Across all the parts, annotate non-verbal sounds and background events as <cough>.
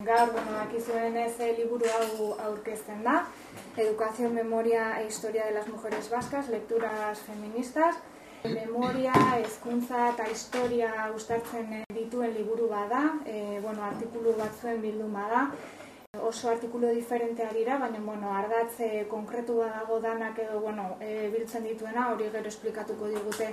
Gaur, bueno, akizuen ez eh, liburu hau aurkezten da, Educación, Memoria e Historia de las Mujeres Vascas, Lecturas Feministas, Memoria, Hezkuntza eta Historia ustartzen eh, dituen liburu bada, e, bueno, artikulu batzuen bilduma da, oso artikulu diferente dira, baina bueno, ardatze konkretu badago danak edo bueno, e, biltzen dituena, hori gero esplikatuko digute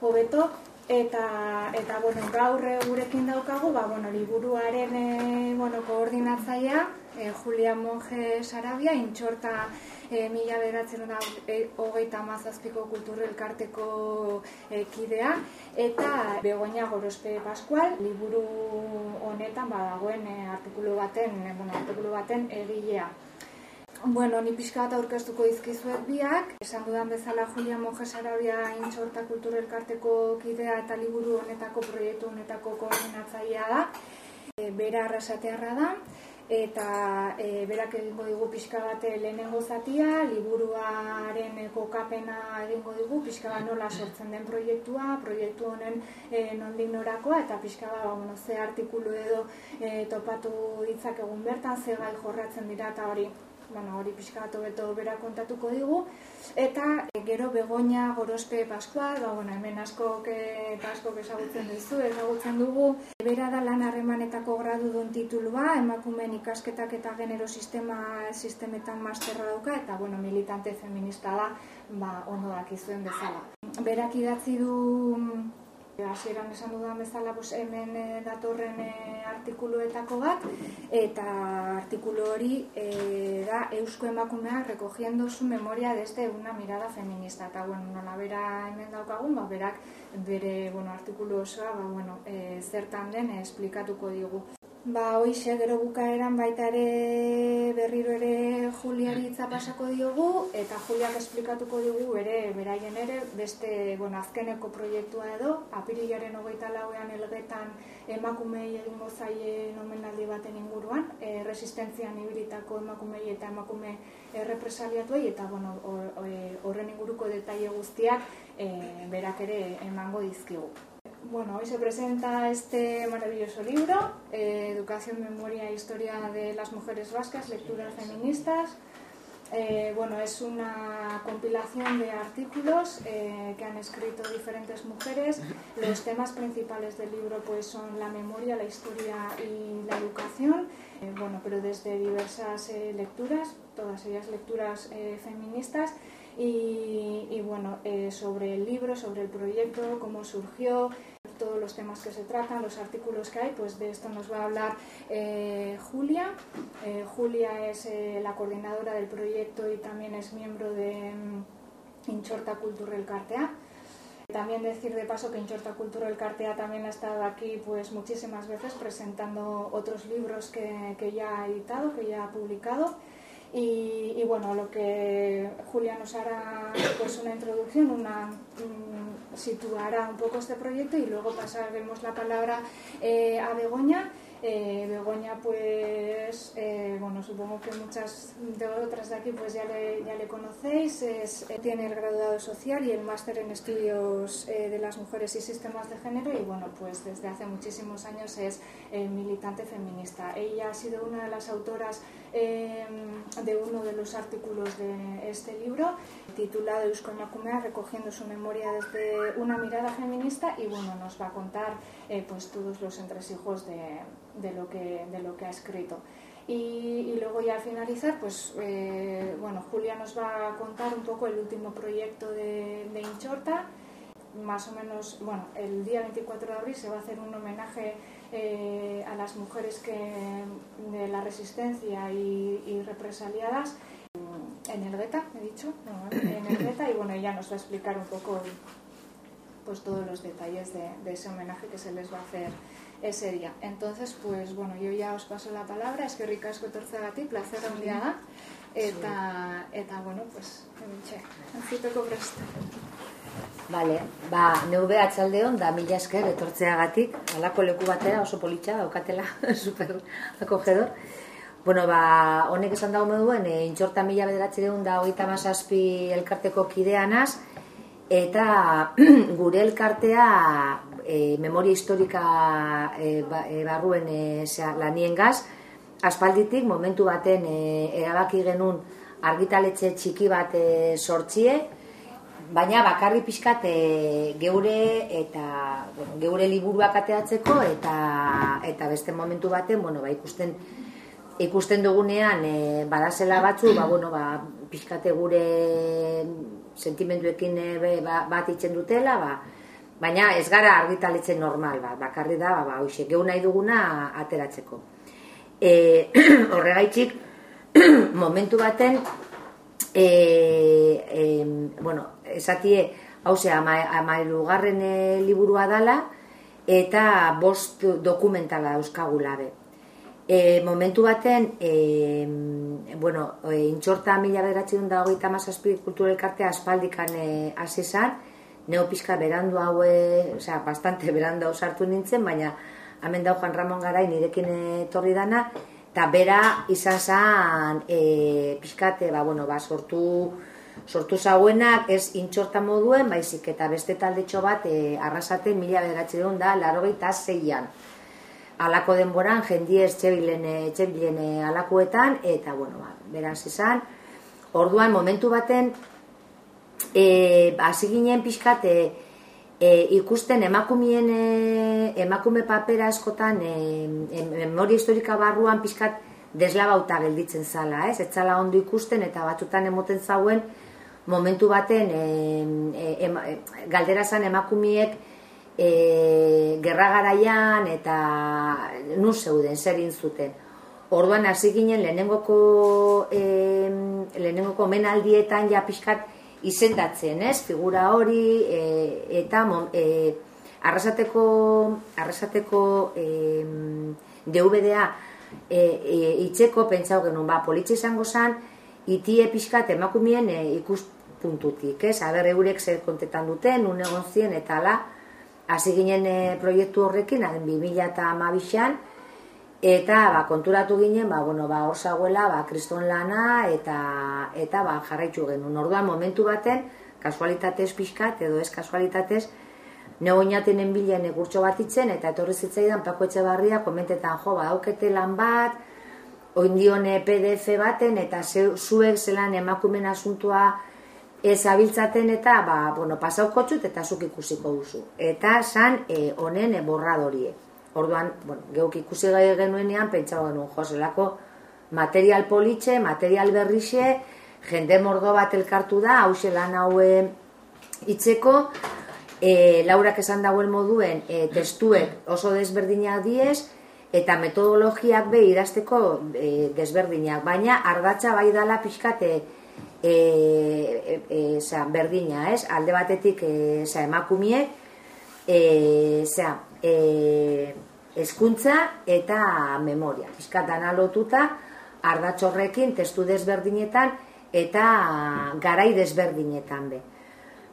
hobeto. Eta, eta bueno, gaur gurekin daukagu, ba, bueno, liburuaren e, bueno, koordinatzaia, e, Julia Monge Sarabia, intxorta e, mila beratzen da e, hogeita mazazpiko kulturrelkarteko e, kidea, eta Begoña Gorospe Pascual, liburu honetan badagoen e, artikulu baten, e, bueno, artikulu baten egilea. Bueno, ni pixka bat aurkeztuko izkizuet biak. Esan dudan bezala Julia Monge Sarabia intxorta kulturelkarteko kidea eta liburu honetako proiektu honetako koordinatzailea da. E, bera arrasatearra da eta e, berak egingo digu pixka bat lehenengo zatia, liburuaren kokapena egingo digu, pixka bat nola sortzen den proiektua, proiektu honen e, nondik norakoa, eta pixka bat ba, bueno, ze artikulu edo e, topatu ditzak egun bertan, ze gai jorratzen dira eta hori bueno, hori pixkatu beto bera kontatuko digu, eta e, gero begoña gorospe paskual, ba, bueno, hemen asko eta asko ezagutzen duzu, ezagutzen dugu, bera da lan harremanetako gradu duen titulua, emakumen ikasketak eta genero sistema sistemetan masterra dauka, eta bueno, militante feminista da, ba, ondo dakizuen bezala. Berak idatzi du Hasieran esan dudan bezala pues, hemen e, datorren e, artikuluetako bat, eta artikulu hori e, da Eusko emakumea recogiendo su memoria desde una mirada feminista. Eta, bueno, nola bera hemen daukagun, ba, berak bere bueno, artikulu osoa ba, bueno, e, zertan den esplikatuko digu. Ba, hoize, gero bukaeran baita ere berriro ere Juliari hitza pasako diogu, eta Juliak esplikatuko digu ere, beraien ere, beste, bueno, azkeneko proiektua edo, apirilaren hogeita lauean elgetan emakumei egingo zaie nomenaldi baten inguruan, e, resistentzian ibilitako emakumei eta emakume errepresaliatuei, eta, bueno, horren inguruko detaile guztiak e, berak ere emango dizkigu. Bueno, hoy se presenta este maravilloso libro, eh, Educación, Memoria e Historia de las Mujeres Vascas, Lecturas Feministas. Eh, bueno, es una compilación de artículos eh, que han escrito diferentes mujeres. Los temas principales del libro pues, son la memoria, la historia y la educación, bueno, pero desde diversas lecturas, todas ellas lecturas feministas. Y, y bueno, sobre el libro, sobre el proyecto, cómo surgió, todos los temas que se tratan, los artículos que hay, pues de esto nos va a hablar eh, Julia. Eh, Julia es eh, la coordinadora del proyecto y también es miembro de mm, Inchorta Cultural Cartea. También decir de paso que Inchorta Cultural Cartea también ha estado aquí pues muchísimas veces presentando otros libros que, que ya ha editado, que ya ha publicado. Y, y, bueno, lo que Julia nos hará pues una introducción, una, um, situará un poco este proyecto y luego pasaremos la palabra eh, a Begoña eh, Begoña, pues, eh, bueno, supongo que muchas de otras de aquí pues ya le, ya le conocéis. Es, eh, tiene el graduado social y el máster en estudios eh, de las mujeres y sistemas de género y, bueno, pues desde hace muchísimos años es militante feminista. Ella ha sido una de las autoras de uno de los artículos de este libro titulado Euskal Macumea, recogiendo su memoria desde una mirada feminista y, bueno, nos va a contar pues todos los entresijos de de lo que, de lo que ha escrito. Y, luego ya al finalizar, pues eh, bueno, Julia nos va a contar un poco el último proyecto de, de Inchorta. Más o menos, bueno, el día 24 de abril se va a hacer un homenaje eh, a las mujeres que, de la resistencia y, represaliadas en el Gueta, he dicho, en el <coughs> Gueta, y bueno, ella nos va a explicar un poco pues todos los detalles de, de ese homenaje que se les va a hacer ese día. Entonces, pues, bueno, yo ya os paso la palabra, es que ricasco ti, placer handia da, eta, eta, bueno, pues, hementxe, entzuteko prest. Vale, ba, neube atxaldeon da mila esker etortzeagatik, alako leku batera oso politxa daukatela, <laughs> super akogedor. Bueno, ba, honek esan dago moduen, e, intxorta mila bederatzereun da hogeita mazazpi elkarteko kideanaz, eta <clears throat> gure elkartea e, memoria historika e, ba, e, barruen e, zera, lanien gaz, aspalditik momentu baten e, erabaki genuen argitaletxe txiki bat e, sortzie, baina bakarri pixkat e, geure eta bueno, geure liburuak ateatzeko eta eta beste momentu baten, bueno, ba, ikusten ikusten dugunean e, badazela batzu, ba, bueno, ba, pixkate gure sentimenduekin e, ba, bat itzen dutela, ba, baina ez gara argitaletzen normal, ba, bakarri da, ba, ba, gehu nahi duguna ateratzeko. <clears throat> E, horregaitzik, <clears throat> momentu baten, e, e, bueno, esatie, hause, ama, ama elugarren e, liburua dala, eta bost dokumentala euskagula be. E, momentu baten, e, bueno, e, intxorta mila beratzen da hogeita mazazpi kulturelkartea aspaldikan e, hasi zan, neopizka berandu haue, osea, bastante berandu sartu nintzen, baina hemen dau Juan Ramon Garai nirekin etorri dana, eta bera izan zan e, pizkate, ba, bueno, ba, sortu, sortu zauenak ez intxorta moduen, baizik eta beste taldetxo bat e, arrasate mila beratzen da, laro zeian alako denboran jendie etxebilen etxebilen alakoetan eta bueno ba beraz izan. Orduan momentu baten eh hasi ginen pixkat e, e, ikusten emakumeen e, emakume papera askotan e, memoria historika barruan pixkat deslabauta gelditzen zala, ez? Etzala ondo ikusten eta batzutan emoten zauen momentu baten e, e, e, galdera zan emakumiek e, gerra garaian eta nu zeuden zer zuten. Orduan hasi ginen lehenengoko e, lehenengoko menaldietan ja pixkat izendatzen, ez? Figura hori e, eta e, arrasateko arrasateko e, DVD-a e, e, itzeko pentsau genuen, ba, politxe izango zan, itie pixkat emakumien e, ikuspuntutik, ez? Aber, eurek zer kontetan duten, un egon zien, eta ala, hasi ginen e, proiektu horrekin, aden 2000 eta eta ba, konturatu ginen, ba, bueno, ba, hor zagoela, ba, kriston lana, eta, eta ba, jarraitu genuen. Orduan, momentu baten, kasualitatez pixkat, edo ez kasualitatez, nego inatenen bilen egurtxo bat itzen, eta etorri zitzaidan pako etxe barria, komentetan, jo, ba, aukete lan bat, oindione PDF baten, eta zuek zelan emakumen asuntua, ez abiltzaten eta, ba, bueno, pasauko txut eta zuk ikusiko duzu. Eta san e, honen e, borradorie. Orduan, bueno, geuk ikusi gai genuenean, pentsa genuen, joselako material politxe, material berrixe, jende mordo bat elkartu da, hause lan haue itzeko, e, laurak esan dagoen moduen, e, testuek oso desberdinak diez, eta metodologiak be idazteko e, desberdinak, baina ardatza bai dala pixkate, e, e, e, berdina, ez? Alde batetik e, za, emakumiek e, za, e, eskuntza eta memoria. Fiskatan alotuta, ardatxorrekin, testu desberdinetan eta garai desberdinetan be.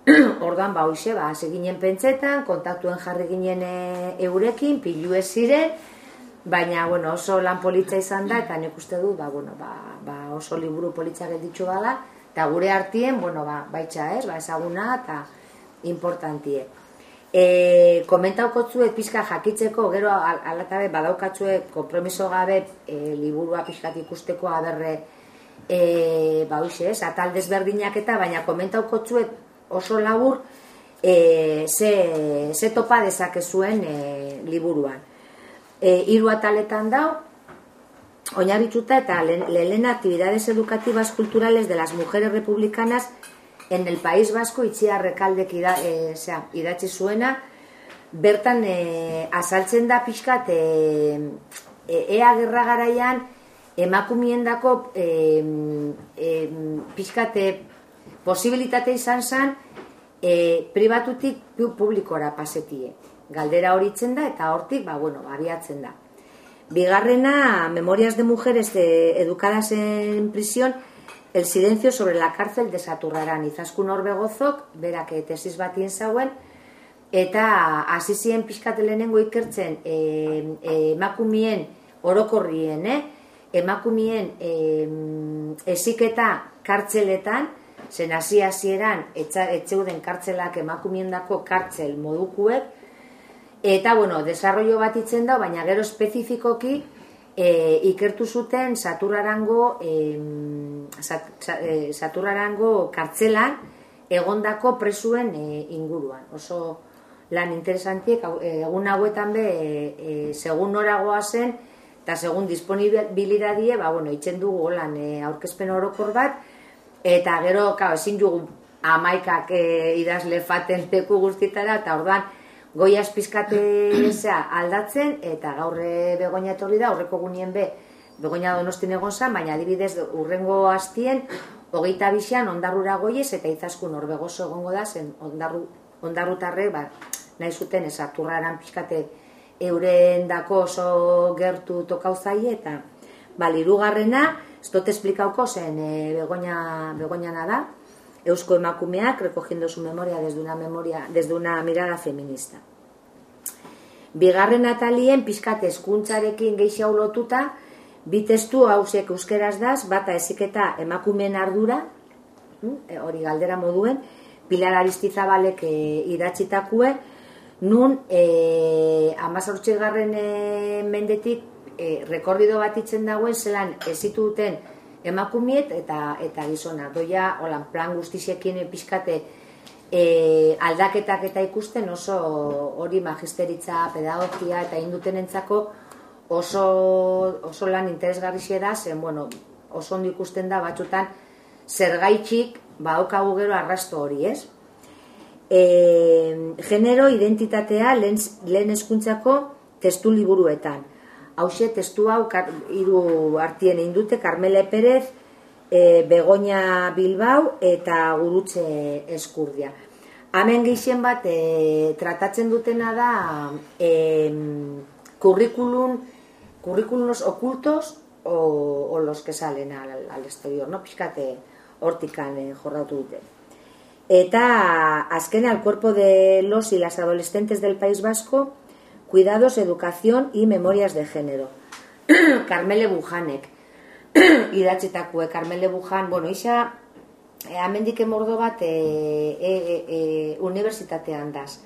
<clears throat> Ordan ba hoize ba seginen pentsetan, kontaktuen jarri ginen e, eurekin, pilu ez ziren, baina bueno, oso lan politza izan da eta nik uste du ba, bueno, ba, ba oso liburu politza gelditxu bala, eta gure hartien, bueno, ba, baitxa ez, ba, ezaguna eta importantie. E, komentauko zuet pizka jakitzeko, gero alatabe badaukatzuek kompromiso gabe e, liburua pizkat ikusteko aberre e, ba, ez, atal desberdinak eta, baina komentauko zuet oso labur e, ze, ze topa dezakezuen e, liburuan. E, iru ataletan dau, oinarrituta eta lehen actividades educativas culturales de las mujeres republicanas en el País Vasco itxia rekaldek ida, e, sea, idatzi zuena bertan e, azaltzen da pixkat e, e, ea gerra garaian emakumiendako e, e, pixkat e, posibilitate izan zen e, pribatutik publikora pasetie. Galdera horitzen da eta hortik ba, bueno, abiatzen da. Bigarrena, Memorias de Mujeres Educadas en Prisión, el silencio sobre la cárcel de Saturrarán. Izaskun horbegozok, berak tesis batien zauen, eta hasi ziren pixkatelenengo ikertzen e, e, emakumien orokorrien, eh? emakumien e, eziketa kartzeletan, zen hasi hasieran etxeuden kartzelak emakumiendako kartzel modukuek, Eta, bueno, desarrollo bat itzen da, baina gero espezifikoki e, ikertu zuten Saturrarango e, Saturrarango kartzelan egondako presuen e, inguruan. Oso lan interesantiek egun hauetan be e, segun noragoa zen eta segun disponibilidadie, ba, bueno, itzen dugu lan e, aurkezpen orokor bat, eta gero, kao, ezin dugu amaikak e, idazle faten teku guztietara, eta orduan, goia espizkate aldatzen, eta gaurre begonia etorri da, horreko gunien be, begonia donostin egon zan, baina adibidez urrengo hastien, hogeita bisean ondarrura goiez, eta izaskun horbegozo egongo da, zen ondarru, ondarrutarre, ba, nahi zuten ez aturraran pixkate euren dako oso gertu tokau zaie, eta bal, irugarrena, ez dut esplikauko zen e, begonia, begonia da, Eusko emakumeak recogiendo su memoria desde una memoria desde una mirada feminista. Bigarren atalien pizkat eskuntzarekin gehiago lotuta, bi testu hausek euskeraz daz, bata eziketa emakumeen ardura, hm, e, hori galdera moduen, Pilar Aristizabalek e, idatzitakue, nun e, amazortxegarren e, mendetik e, rekorrido bat itzen dagoen, zelan ezitu duten emakumiet eta eta gizona. Doia, hola, plan guztiziekin pizkate e, aldaketak eta ikusten oso hori magisteritza, pedagogia eta indutenentzako oso, oso lan interesgarri da, zen, bueno, oso ondo ikusten da batzutan zergaitxik ba okagu gero arrasto hori, ez? E, genero identitatea lehen, lehen eskuntzako testu liburuetan hause testu hau hiru artien indute Carmele Perez, e, Begoña Bilbao eta Gurutze Eskurdia. Hemen gehien bat e, tratatzen dutena da e, kurrikulun kurrikulunos ocultos o, o los que salen al, al exterior, no? Piskate hortikan e, jorratu dute. Eta azken al cuerpo de los y las adolescentes del País Vasco Cuidados, Educación y Memorias de Género. <clears throat> Carmele Bujanek. <clears throat> Idatzetakue, Carmele Bujan, bueno, isa, e, amendik emordo bat e, e, e, unibertsitatean daz.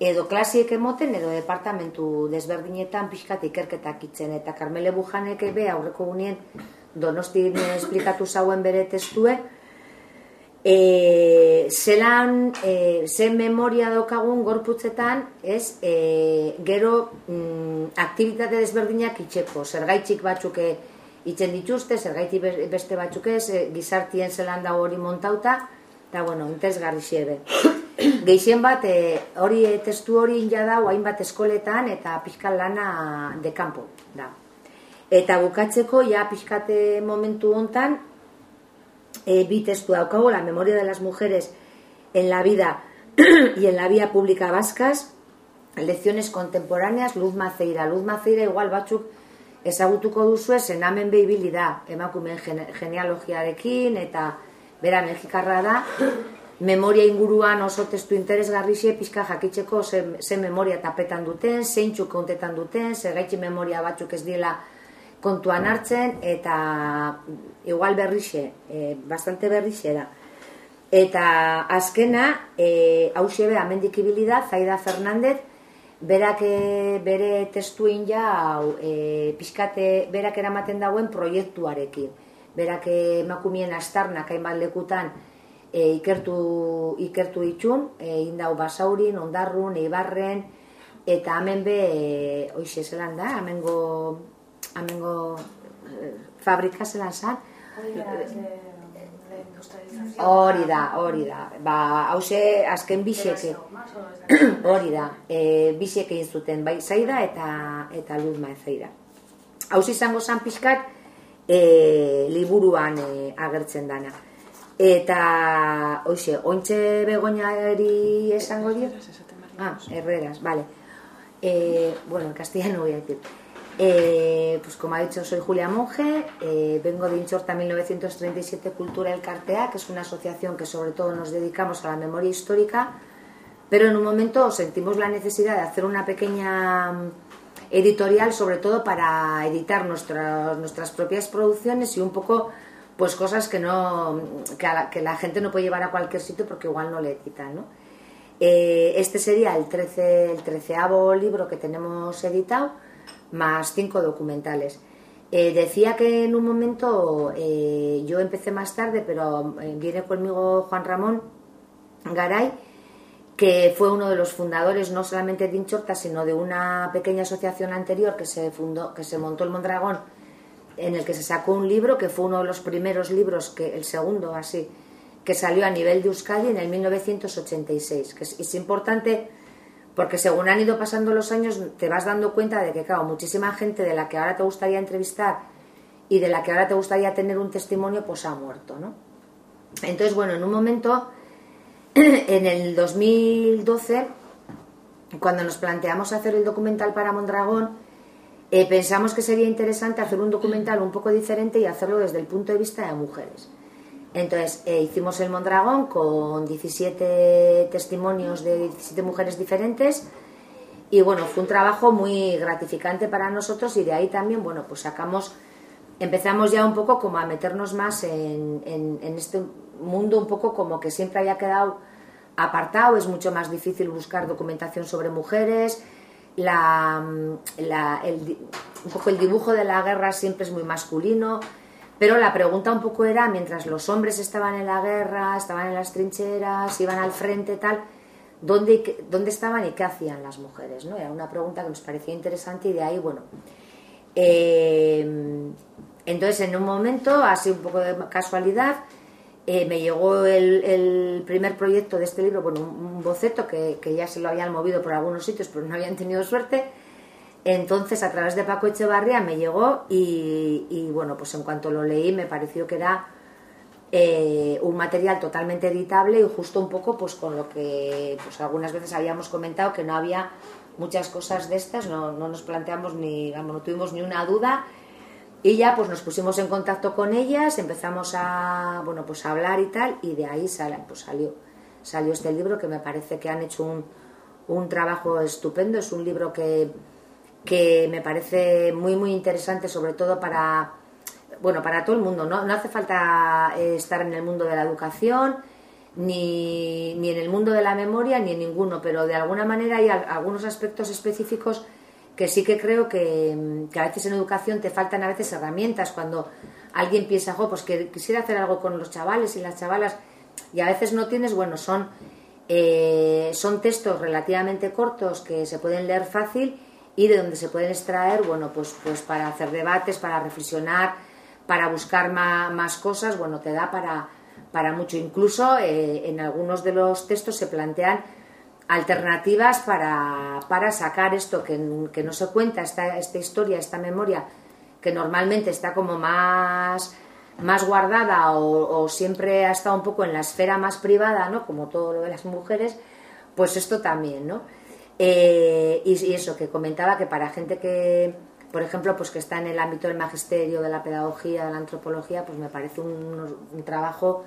Edo klasiek emoten, edo departamentu desberdinetan pixkat ikerketak itzen. Eta Carmele Bujanek ebe aurreko gunien donostin esplikatu zauen bere testue, e, zelan e, zen memoria daukagun gorputzetan ez e, gero mm, aktivitate desberdinak itxeko. Zergaitzik batzuk e, itzen dituzte zergaitik beste batzuk ez e, gizartien zelan da hori montauta eta bueno, interesgarri xiebe <coughs> geixen bat e, hori e, testu hori inja da hainbat eskoletan eta pixkal lana dekampo da. Eta bukatzeko ja pixkate momentu hontan eh, vi texto la memoria de las mujeres en la vida <clears throat> y en la vía pública vascas, lecciones contemporáneas, Luz Maceira. Luz Maceira igual batzuk ezagutuko duzu zen amen behibili da emakumeen genealogiarekin eta bera mexikarra da memoria inguruan oso testu interesgarrixe pizka jakitzeko ze, memoria tapetan duten, zeintzuk kontetan duten, ze memoria batzuk ez dila kontuan hartzen eta igual berrixe, e, bastante berrixe da. Eta azkena, e, hau xebe, amendik da, Zaida Fernandez, berak e, bere testuin ja, e, pixkate, berak eramaten dauen proiektuarekin. Berak emakumien astarnak hainbat lekutan e, ikertu, ikertu itxun, e, indau basaurin, ondarrun, eibarren, eta hemen be, e, oixe zelan da, hemengo amengo eh, fabrika zelan zan. Hori da, hori da. Ba, hause azken biseke. <clears throat> Hori da. E, biseke zuten bai zaida eta eta luzma ezaira. Hauz izango zan pixkat e, liburuan e, agertzen dana. Eta, hoxe, ointxe begoñari esango dio? Ah, herreras, vale. Eh, bueno, en castellano voy a decir. Eh, pues como ha dicho, soy Julia Monge, eh, vengo de Inchorta 1937 Cultura El Cartea, que es una asociación que sobre todo nos dedicamos a la memoria histórica, pero en un momento sentimos la necesidad de hacer una pequeña mm, editorial, sobre todo para editar nuestras propias producciones y un poco pues cosas que no que, la, gente no puede llevar a cualquier sitio porque igual no le editan, ¿no? Eh, este sería el, 13, el treceavo libro que tenemos editado más cinco documentales. Eh, decía que en un momento eh, yo empecé más tarde, pero eh, viene conmigo Juan Ramón Garay, que fue uno de los fundadores no solamente de Inchorta, sino de una pequeña asociación anterior que se fundó, que se montó el Mondragón, en el que se sacó un libro que fue uno de los primeros libros, que el segundo así, que salió a nivel de Euskadi en el 1986. Que es, importante porque según han ido pasando los años te vas dando cuenta de que, claro, muchísima gente de la que ahora te gustaría entrevistar y de la que ahora te gustaría tener un testimonio, pues ha muerto, ¿no? Entonces, bueno, en un momento, <clears throat> en el 2012, cuando nos planteamos hacer el documental para Mondragón, eh, pensamos que sería interesante hacer un documental un poco diferente y hacerlo desde el punto de vista de mujeres. Entonces eh, hicimos el Mondragón con 17 testimonios de 17 mujeres diferentes y bueno, fue un trabajo muy gratificante para nosotros y de ahí también, bueno, pues sacamos, empezamos ya un poco como a meternos más en, en, este mundo un poco como que siempre haya quedado apartado, es mucho más difícil buscar documentación sobre mujeres, la, la, el, un poco el dibujo de la guerra siempre es muy masculino, pero la pregunta un poco era, mientras los hombres estaban en la guerra, estaban en las trincheras, iban al frente, tal, ¿dónde, dónde estaban y qué hacían las mujeres? ¿no? Era una pregunta que nos parecía interesante y de ahí, bueno. Eh, entonces, en un momento, así un poco de casualidad, eh, me llegó el, primer proyecto de este libro, bueno, un, boceto que, que, ya se lo habían movido por algunos sitios, pero no habían tenido suerte. Entonces, a través de Paco Echevarría me llegó y, bueno, pues en cuanto lo leí me pareció que era eh, un material totalmente editable y justo un poco pues con lo que pues algunas veces habíamos comentado que no había muchas cosas de estas, no, nos planteamos ni, no tuvimos ni una duda. Y ya pues nos pusimos en contacto con ellas, empezamos a, bueno, pues a hablar y tal y de ahí pues salió, salió este libro que me parece que han hecho un, un trabajo estupendo, es un libro que que me parece muy, muy interesante, sobre todo para, bueno, para todo el mundo. No, no hace falta eh, estar en el mundo de la educación, ni, ni, en el mundo de la memoria, ni en ninguno, pero de alguna manera hay algunos aspectos específicos que sí que creo que, a veces en educación te faltan a veces herramientas cuando alguien piensa, jo, pues que quisiera hacer algo con los chavales y las chavalas y a veces no tienes, bueno, son, eh, son textos relativamente cortos que se pueden leer fácil y de donde se pueden extraer, bueno, pues, pues para hacer debates, para reflexionar, para buscar más, cosas, bueno, te da para, para mucho. Incluso eh, en algunos de los textos se plantean alternativas para, para sacar esto que, que, no se cuenta, esta, esta historia, esta memoria, que normalmente está como más, más guardada o, siempre ha estado un poco en la esfera más privada, ¿no? Como todo lo de las mujeres, pues esto también, ¿no? Eh, y, eso, que comentaba que para gente que, por ejemplo, pues que está en el ámbito del magisterio, de la pedagogía, de la antropología, pues me parece un, trabajo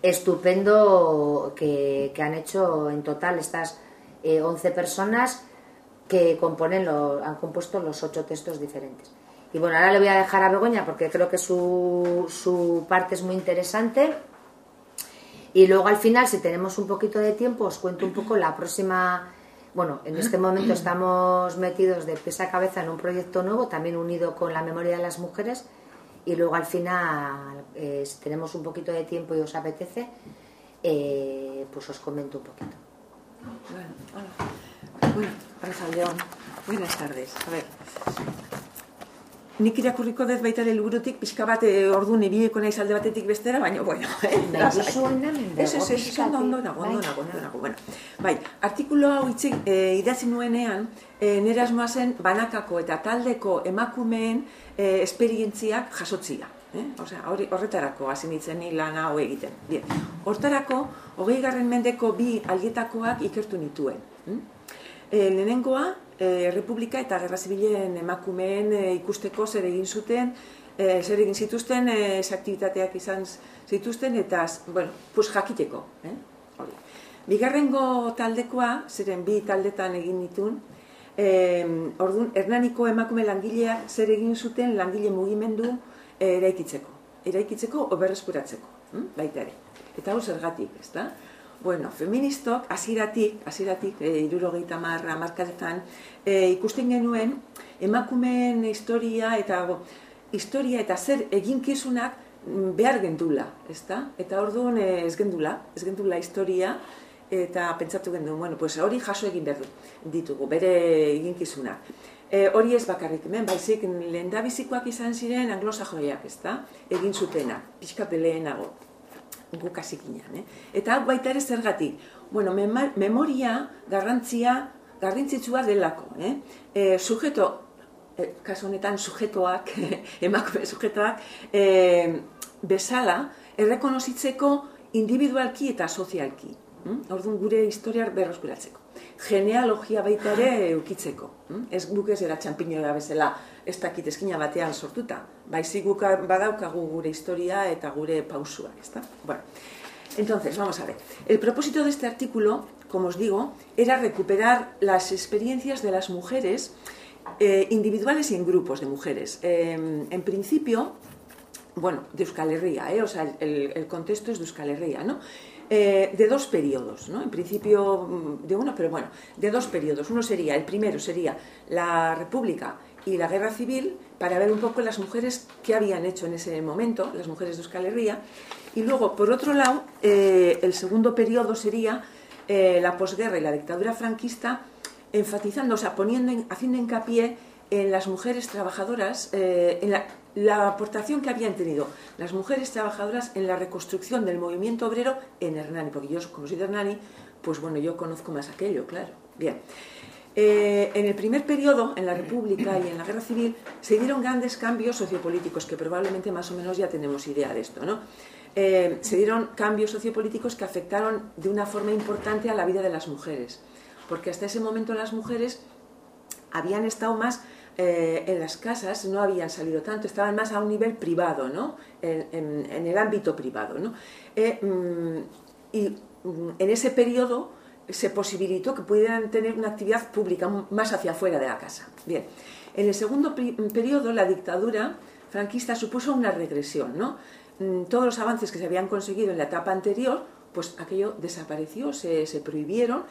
estupendo que, han hecho en total estas 11 eh, personas que componen lo, han compuesto los ocho textos diferentes. Y bueno, ahora le voy a dejar a Begoña porque creo que su, su parte es muy interesante. Y luego al final, si tenemos un poquito de tiempo, os cuento un poco la próxima bueno, en este momento <clears throat> estamos metidos de pies a cabeza en un proyecto nuevo, también unido con la memoria de las mujeres, y luego al final, eh, si tenemos un poquito de tiempo y os apetece, eh, pues os comento un poquito. Bueno, hola. Bueno. Buenas tardes. A ver, Nik irakurriko dez baita ere liburutik, pixka bat e, ordu nibieko nahi alde batetik bestera, baina, bueno, <laughs> eh, Ez, ez, ez, ondo, nago, ondo nago, ondo nago, bueno. Bai, artikulo hau itzik e, idatzi nuenean, e, nire asmoa zen banakako eta taldeko emakumeen e, esperientziak jasotzia. Eh? Osea, horretarako hasi nitzen ni lan hau egiten. Bien. Hortarako, hogei garren mendeko bi algietakoak ikertu nituen. Hm? E, lehenengoa, e, Republika eta Gerra Zibilen emakumeen e, ikusteko zer egin zuten, e, zer egin zituzten, e, aktibitateak izan zituzten, eta, bueno, pues jakiteko. Eh? Bigarrengo taldekoa, zeren bi taldetan egin ditun, e, orduan, Hernaniko emakume langileak zer egin zuten langile mugimendu e, eraikitzeko. Eraikitzeko, oberreskuratzeko, hm? baita ere. Eta hau zergatik, ez da? Bueno, feministok, aziratik, aziratik, e, irurogeita marra, markadetan, e, ikusten genuen, emakumeen historia eta historia eta zer eginkizunak mm, behar gendula, ezta? Eta orduan eh, ez gendula, ez gendula historia, eta pentsatu gendu, bueno, pues hori jaso egin behar ditugu, bere eginkizuna. E, hori ez bakarrik, hemen, baizik lehen bizikoak izan ziren anglosajoiak, ez da? Egin zutena, pixkat lehenago, guk eh? Eta hau baita ere zergatik, bueno, memoria garrantzia, garrantzitsua delako, eh? E, sujeto, e, kasu honetan sujetoak, <laughs> emakume sujetoak, e, bezala, errekonozitzeko individualki eta sozialki. Hm? Orduan gure historia berroskuratzeko. Genealogia baita ere eukitzeko. Hm? Ez guk ez era txampiñoa bezala ez dakit eskina batean sortuta. Baizik guk badaukagu gure historia eta gure pausua. ¿está? Bueno, entonces, vamos a ver. El propósito de este artículo, como os digo, era recuperar las experiencias de las mujeres eh, individuales y en grupos de mujeres. Eh, en principio, bueno, de Euskal Herria, ¿eh? o sea, el, el contexto es de Euskal Herria, ¿no? Eh, de dos periodos, ¿no? En principio mm, de uno, pero bueno, de dos periodos. Uno sería, el primero sería la República y la Guerra Civil, para ver un poco las mujeres que habían hecho en ese momento, las mujeres de Euskal Herria. Y luego, por otro lado, eh, el segundo periodo sería eh, la posguerra y la dictadura franquista, enfatizando, o sea, poniendo, haciendo hincapié en las mujeres trabajadoras, en la, la aportación que habían tenido las mujeres trabajadoras en la reconstrucción del movimiento obrero en Hernani, porque yo, como soy de Hernani, pues bueno, yo conozco más aquello, claro. Bien. Eh, en el primer periodo, en la República y en la Guerra Civil, se dieron grandes cambios sociopolíticos, que probablemente más o menos ya tenemos idea de esto, ¿no? Eh, se dieron cambios sociopolíticos que afectaron de una forma importante a la vida de las mujeres, porque hasta ese momento las mujeres habían estado más eh, en las casas no habían salido tanto, estaban más a un nivel privado, ¿no? en, el ámbito privado. ¿no? Eh, mm, y mm, en ese periodo se posibilitó que pudieran tener una actividad pública más hacia afuera de la casa. Bien, en el segundo periodo la dictadura franquista supuso una regresión. ¿no? Mm, todos los avances que se habían conseguido en la etapa anterior, pues aquello desapareció, se, se prohibieron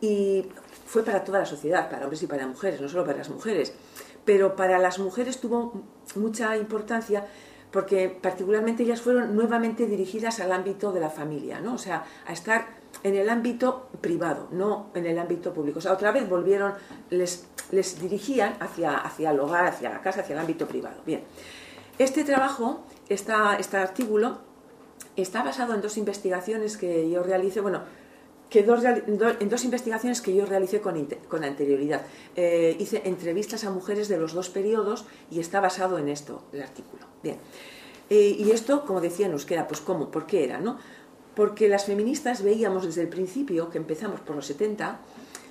y fue para toda la sociedad, para hombres y para mujeres, no solo para las mujeres pero para las mujeres tuvo mucha importancia porque particularmente ellas fueron nuevamente dirigidas al ámbito de la familia, ¿no? O sea, a estar en el ámbito privado, no en el ámbito público. O sea, otra vez volvieron, les, les dirigían hacia, hacia el hogar, hacia la casa, hacia el ámbito privado. Bien. Este trabajo, esta, este artículo, está basado en dos investigaciones que yo realicé, bueno, que dos, en dos investigaciones que yo realicé con, con anterioridad. Eh, hice entrevistas a mujeres de los dos periodos y está basado en esto, el artículo. Bien. Eh, y esto, como decía euskera, pues ¿cómo? ¿Por qué era? ¿no? Porque las feministas veíamos desde el principio, que empezamos por los 70,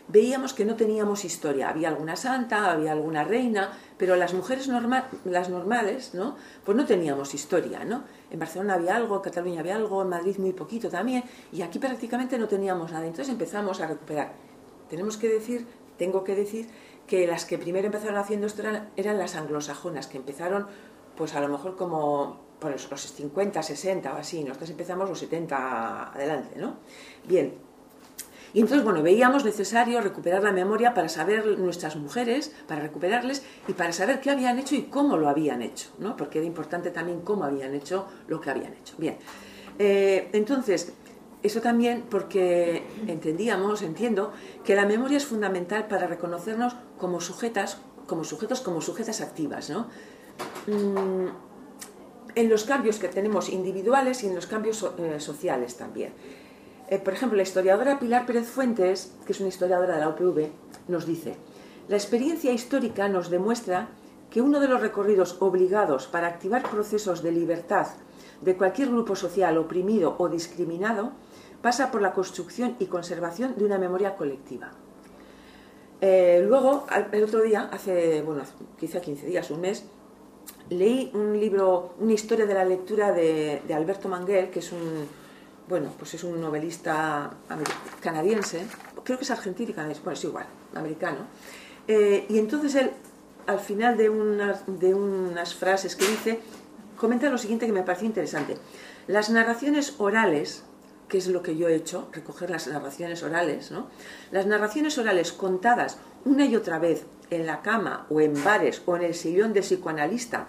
veíamos que no teníamos historia. Había alguna santa, había alguna reina, pero las mujeres las normales, ¿no? Pues no teníamos historia, ¿no? En Barcelona había algo, en Cataluña había algo, en Madrid muy poquito también, y aquí prácticamente no teníamos nada. Entonces empezamos a recuperar. Tenemos que decir, tengo que decir, que las que primero empezaron haciendo esto eran, las anglosajonas, que empezaron, pues a lo mejor como por los 50, 60 o así. Nosotros empezamos los 70 adelante, ¿no? Bien, y entonces, bueno, veíamos necesario recuperar la memoria para saber nuestras mujeres, para recuperarles y para saber qué habían hecho y cómo lo habían hecho, ¿no? Porque era importante también cómo habían hecho lo que habían hecho. Bien, eh, entonces, eso también porque entendíamos, entiendo, que la memoria es fundamental para reconocernos como sujetas, como sujetos, como sujetas activas, ¿no? Mm, en los cambios que tenemos individuales y en los cambios eh, sociales también. Eh, por ejemplo, la historiadora Pilar Pérez Fuentes, que es una historiadora de la UPV, nos dice, la experiencia histórica nos demuestra que uno de los recorridos obligados para activar procesos de libertad de cualquier grupo social oprimido o discriminado pasa por la construcción y conservación de una memoria colectiva. Eh, luego, el otro día, hace, bueno, quizá 15 días, un mes, leí un libro, una historia de la lectura de Alberto Manguel, que es un, bueno, pues es un novelista canadiense, creo que es argentino y canadiense, bueno, es igual, americano. Eh, y entonces él, al final de unas, de unas frases que dice, comenta lo siguiente que me pareció interesante. Las narraciones orales, que es lo que yo he hecho, recoger las narraciones orales, ¿no? Las narraciones orales contadas una y otra vez en la cama o en bares o en el sillón de psicoanalista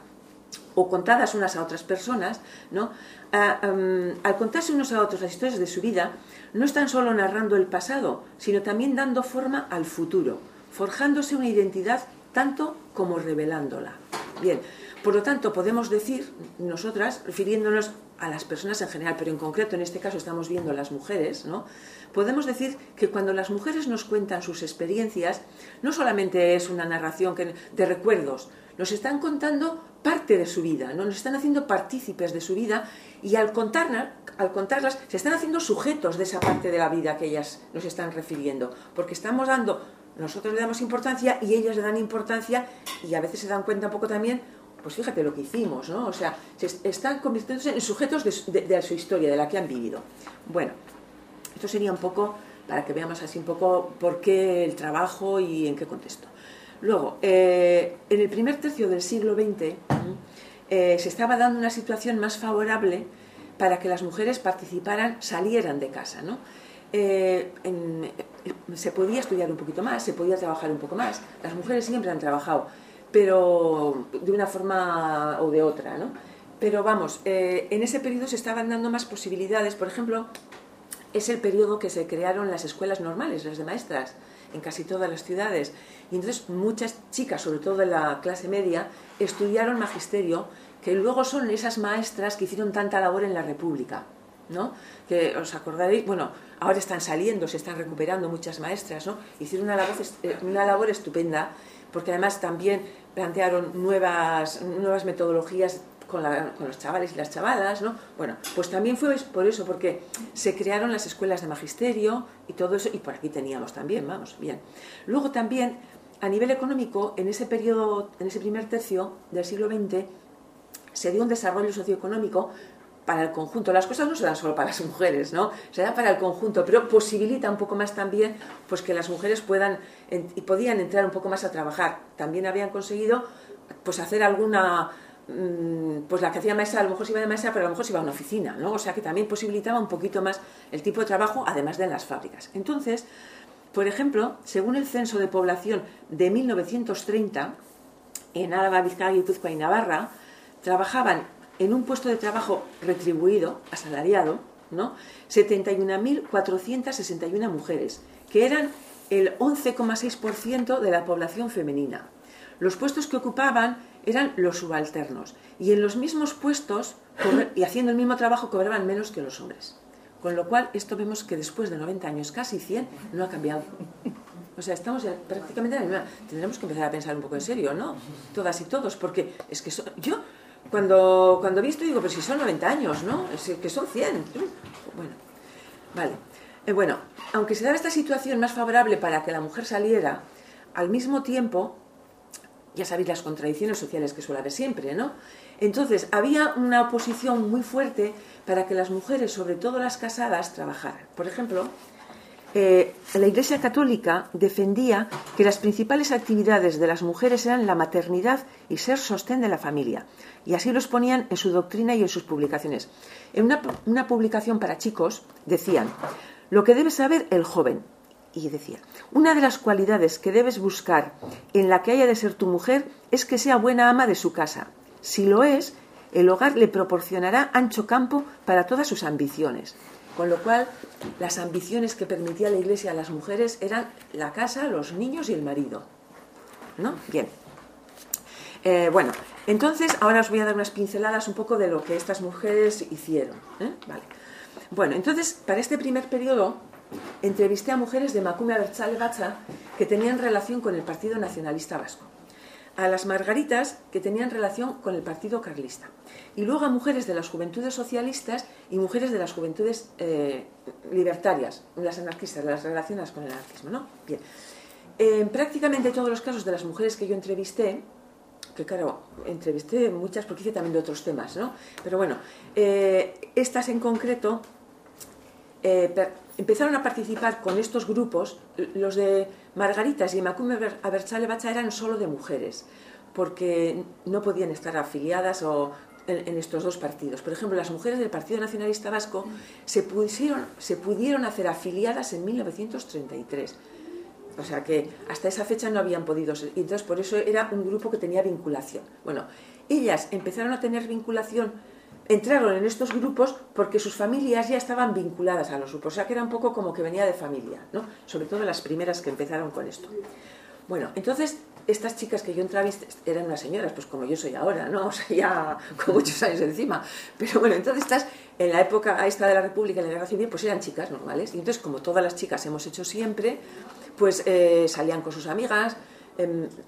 o contadas unas a otras personas, ¿no? al contarse unos a otros las historias de su vida, no están solo narrando el pasado, sino también dando forma al futuro, forjándose una identidad tanto como revelándola. Bien, por lo tanto, podemos decir, nosotras, refiriéndonos a las personas en general, pero en concreto en este caso estamos viendo a las mujeres, ¿no? Podemos decir que cuando las mujeres nos cuentan sus experiencias, no solamente es una narración de recuerdos, nos están contando parte de su vida, ¿no? nos están haciendo partícipes de su vida y al, contarlas, se están haciendo sujetos de esa parte de la vida que ellas nos están refiriendo, porque estamos dando, nosotros le damos importancia y ellas le dan importancia y a veces se dan cuenta un poco también pues fíjate lo que hicimos, ¿no? O sea, se están convirtiéndose en sujetos de, su historia, de la que han vivido. Bueno, esto sería un poco para que veamos así un poco por qué el trabajo y en qué contexto. Luego, eh, en el primer tercio del siglo XX eh, se estaba dando una situación más favorable para que las mujeres participaran, salieran de casa, ¿no? Eh, se podía estudiar un poquito más, se podía trabajar un poco más. Las mujeres siempre han trabajado pero de una forma o de otra, ¿no? Pero vamos, en ese periodo se estaban dando más posibilidades, por ejemplo, es el periodo que se crearon las escuelas normales, las de maestras, en casi todas las ciudades. Y entonces muchas chicas, sobre todo de la clase media, estudiaron magisterio, que luego son esas maestras que hicieron tanta labor en la República. ¿no? Que os acordaréis, bueno, ahora están saliendo, se están recuperando muchas maestras, ¿no? Hicieron una labor, eh, una labor estupenda porque además también plantearon nuevas, nuevas metodologías con, los chavales y las chavalas, ¿no? Bueno, pues también fue por eso, porque se crearon las escuelas de magisterio y todo eso, y por aquí teníamos también, vamos, bien. Luego también, a nivel económico, en ese periodo, en ese primer tercio del siglo XX, se dio un desarrollo socioeconómico para el conjunto. Las cosas no se dan solo para las mujeres, ¿no? Se dan para el conjunto, pero posibilita un poco más también pues que las mujeres puedan y podían entrar un poco más a trabajar. También habían conseguido pues hacer alguna pues la que hacía maestra a lo mejor iba de maestra, pero a lo mejor se iba a una oficina, ¿no? O sea que también posibilitaba un poquito más el tipo de trabajo, además de en las fábricas. Entonces, por ejemplo, según el censo de población de 1930, en Álava, Vizcaya, Guipúzcoa y Navarra, trabajaban en un puesto de trabajo retribuido, asalariado, ¿no? 71.461 mujeres, que eran el 11,6% de la población femenina. Los puestos que ocupaban eran los subalternos y en los mismos puestos y haciendo el mismo trabajo cobraban menos que los hombres. Con lo cual, esto vemos que después de 90 años, casi 100, no ha cambiado. O sea, estamos prácticamente en la. Tendremos que empezar a pensar un poco en serio, ¿no? Todas y todos, porque es que yo cuando, cuando vi esto digo, pero si son 90 años, ¿no? Es que son 100. Bueno, vale. Eh, bueno, aunque se daba esta situación más favorable para que la mujer saliera, al mismo tiempo, ya sabéis las contradicciones sociales que suele haber siempre, ¿no? Entonces, había una oposición muy fuerte para que las mujeres, sobre todo las casadas, trabajaran. Por ejemplo, eh, la Iglesia Católica defendía que las principales actividades de las mujeres eran la maternidad y ser sostén de la familia, y así los ponían en su doctrina y en sus publicaciones. En una, una publicación para chicos decían, lo que debe saber el joven, y decía, una de las cualidades que debes buscar en la que haya de ser tu mujer es que sea buena ama de su casa. Si lo es, el hogar le proporcionará ancho campo para todas sus ambiciones. Con lo cual, las ambiciones que permitía la Iglesia a las mujeres eran la casa, los niños y el marido. ¿No? Bien. Eh, bueno, entonces ahora os voy a dar unas pinceladas un poco de lo que estas mujeres hicieron. ¿eh? Vale. Bueno, entonces, para este primer periodo, entrevisté a mujeres de Macume Abertzale Bacha que tenían relación con el Partido Nacionalista Vasco a las margaritas que tenían relación con el Partido Carlista. Y luego a mujeres de las juventudes socialistas y mujeres de las juventudes eh, libertarias, las anarquistas, las relacionadas con el anarquismo. ¿no? Bien. En prácticamente todos los casos de las mujeres que yo entrevisté, que claro, entrevisté muchas porque hice también de otros temas, ¿no? Pero bueno, eh, estas en concreto eh, empezaron a participar con estos grupos, los de Margaritas y Macume Abertzale Bacha eran solo de mujeres, porque no podían estar afiliadas o en, estos dos partidos. Por ejemplo, las mujeres del Partido Nacionalista Vasco se, se pudieron hacer afiliadas en 1933. O sea que hasta esa fecha no habían podido ser. Y entonces por eso era un grupo que tenía vinculación. Bueno, ellas empezaron a tener vinculación, entraron en estos grupos porque sus familias ya estaban vinculadas a los grupos. O sea que era un poco como que venía de familia, ¿no? Sobre todo las primeras que empezaron con esto. Bueno, entonces estas chicas que yo entrevisté eran unas señoras, pues como yo soy ahora, ¿no? <laughs> O sea, ya con muchos años encima. Pero bueno, entonces estas, en la época esta de la República, en la Guerra Civil, pues eran chicas normales. Y entonces, como todas las chicas hemos hecho siempre, pues eh, salían con sus amigas,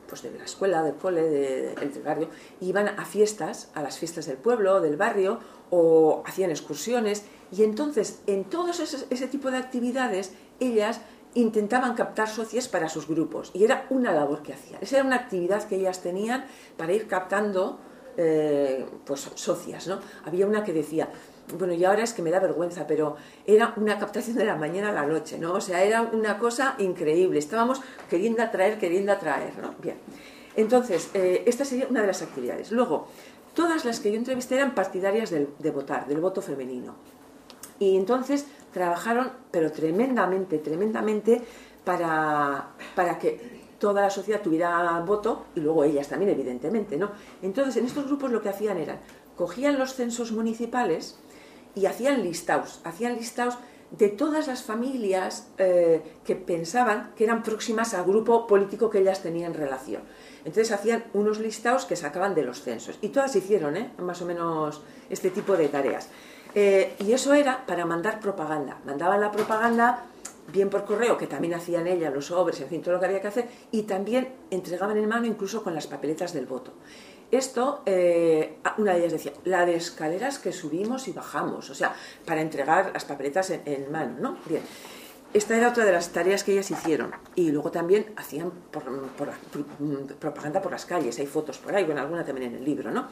pues de la escuela, del cole, de- del barrio, iban a fiestas, a las fiestas del pueblo, del barrio, o hacían excursiones. Y entonces, en todos ese, ese tipo de actividades, ellas intentaban captar socias para sus grupos. Y era una labor que hacían. Esa era una actividad que ellas tenían para ir captando eh, pues, socias. ¿no? Había una que decía, bueno, y ahora es que me da vergüenza, pero era una captación de la mañana a la noche, ¿no? O sea, era una cosa increíble. Estábamos queriendo atraer, queriendo atraer, ¿no? Bien. Entonces, eh, esta sería una de las actividades. Luego, todas las que yo entrevisté eran partidarias del- de votar, del voto femenino. Y entonces trabajaron, pero tremendamente, tremendamente, para, para que toda la sociedad tuviera voto y luego ellas también, evidentemente, ¿no? Entonces, en estos grupos lo que hacían era, cogían los censos municipales y hacían listados, hacían listados de todas las familias eh, que pensaban que eran próximas al grupo político que ellas tenían relación. Entonces hacían unos listados que sacaban de los censos. Y todas hicieron, ¿eh? más o menos, este tipo de tareas. Eh, y eso era para mandar propaganda. Mandaban la propaganda bien por correo, que también hacían ellas, los sobres, en fin, todo lo que había que hacer, y también entregaban en mano incluso con las papeletas del voto. Esto, eh, una de ellas decía, la de escaleras que subimos y bajamos, o sea, para entregar las papeletas en, mano, ¿no? Bien. Esta era otra de las tareas que ellas hicieron. Y luego también hacían propaganda por las calles, hay fotos por ahí, bueno, alguna también en el libro, ¿no?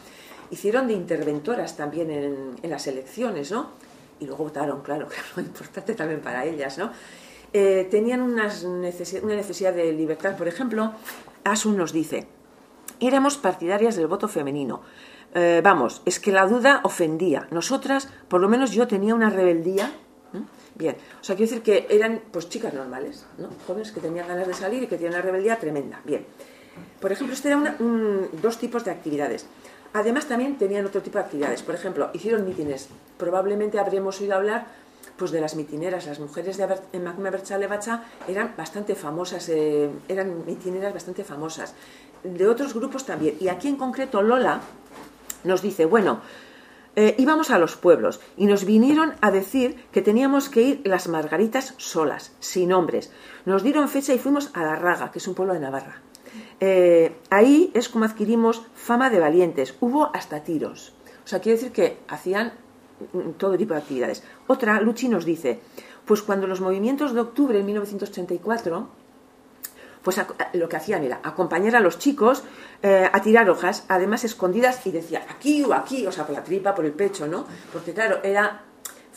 Hicieron de interventoras también en, las elecciones, ¿no? Y luego votaron, claro, <laughs> que era lo importante también para ellas, ¿no? Eh, tenían unas necesi- una necesidad de libertad. Por ejemplo, Asun nos dice, éramos partidarias del voto femenino. Eh, vamos, es que la duda ofendía. Nosotras, por lo menos yo tenía una rebeldía. Bien, o sea, quiero decir que eran pues chicas normales, ¿no? Jóvenes que tenían ganas de salir y que tenían una rebeldía tremenda. Bien. Por ejemplo, este era una- un- dos tipos de actividades. Además, también tenían otro tipo de actividades. Por ejemplo, hicieron mítines. Probablemente habremos oído hablar pues, de las mitineras. Las mujeres de Aber- en Macume Berchale Bacha eran bastante famosas, eh, eran mitineras bastante famosas. De otros grupos también. Y aquí en concreto, Lola nos dice, bueno, eh, íbamos a los pueblos y nos vinieron a decir que teníamos que ir las margaritas solas, sin hombres. Nos dieron fecha y fuimos a La Raga, que es un pueblo de Navarra. Eh, ahí es como adquirimos fama de valientes. Hubo hasta tiros. O sea, quiere decir que hacían todo tipo de actividades. Otra, Luchi nos dice, pues cuando los movimientos de octubre de 1984 pues lo que hacían era acompañar a los chicos eh, a tirar hojas, además escondidas, y decía aquí o aquí, o sea, por la tripa, por el pecho, ¿no? Porque claro, era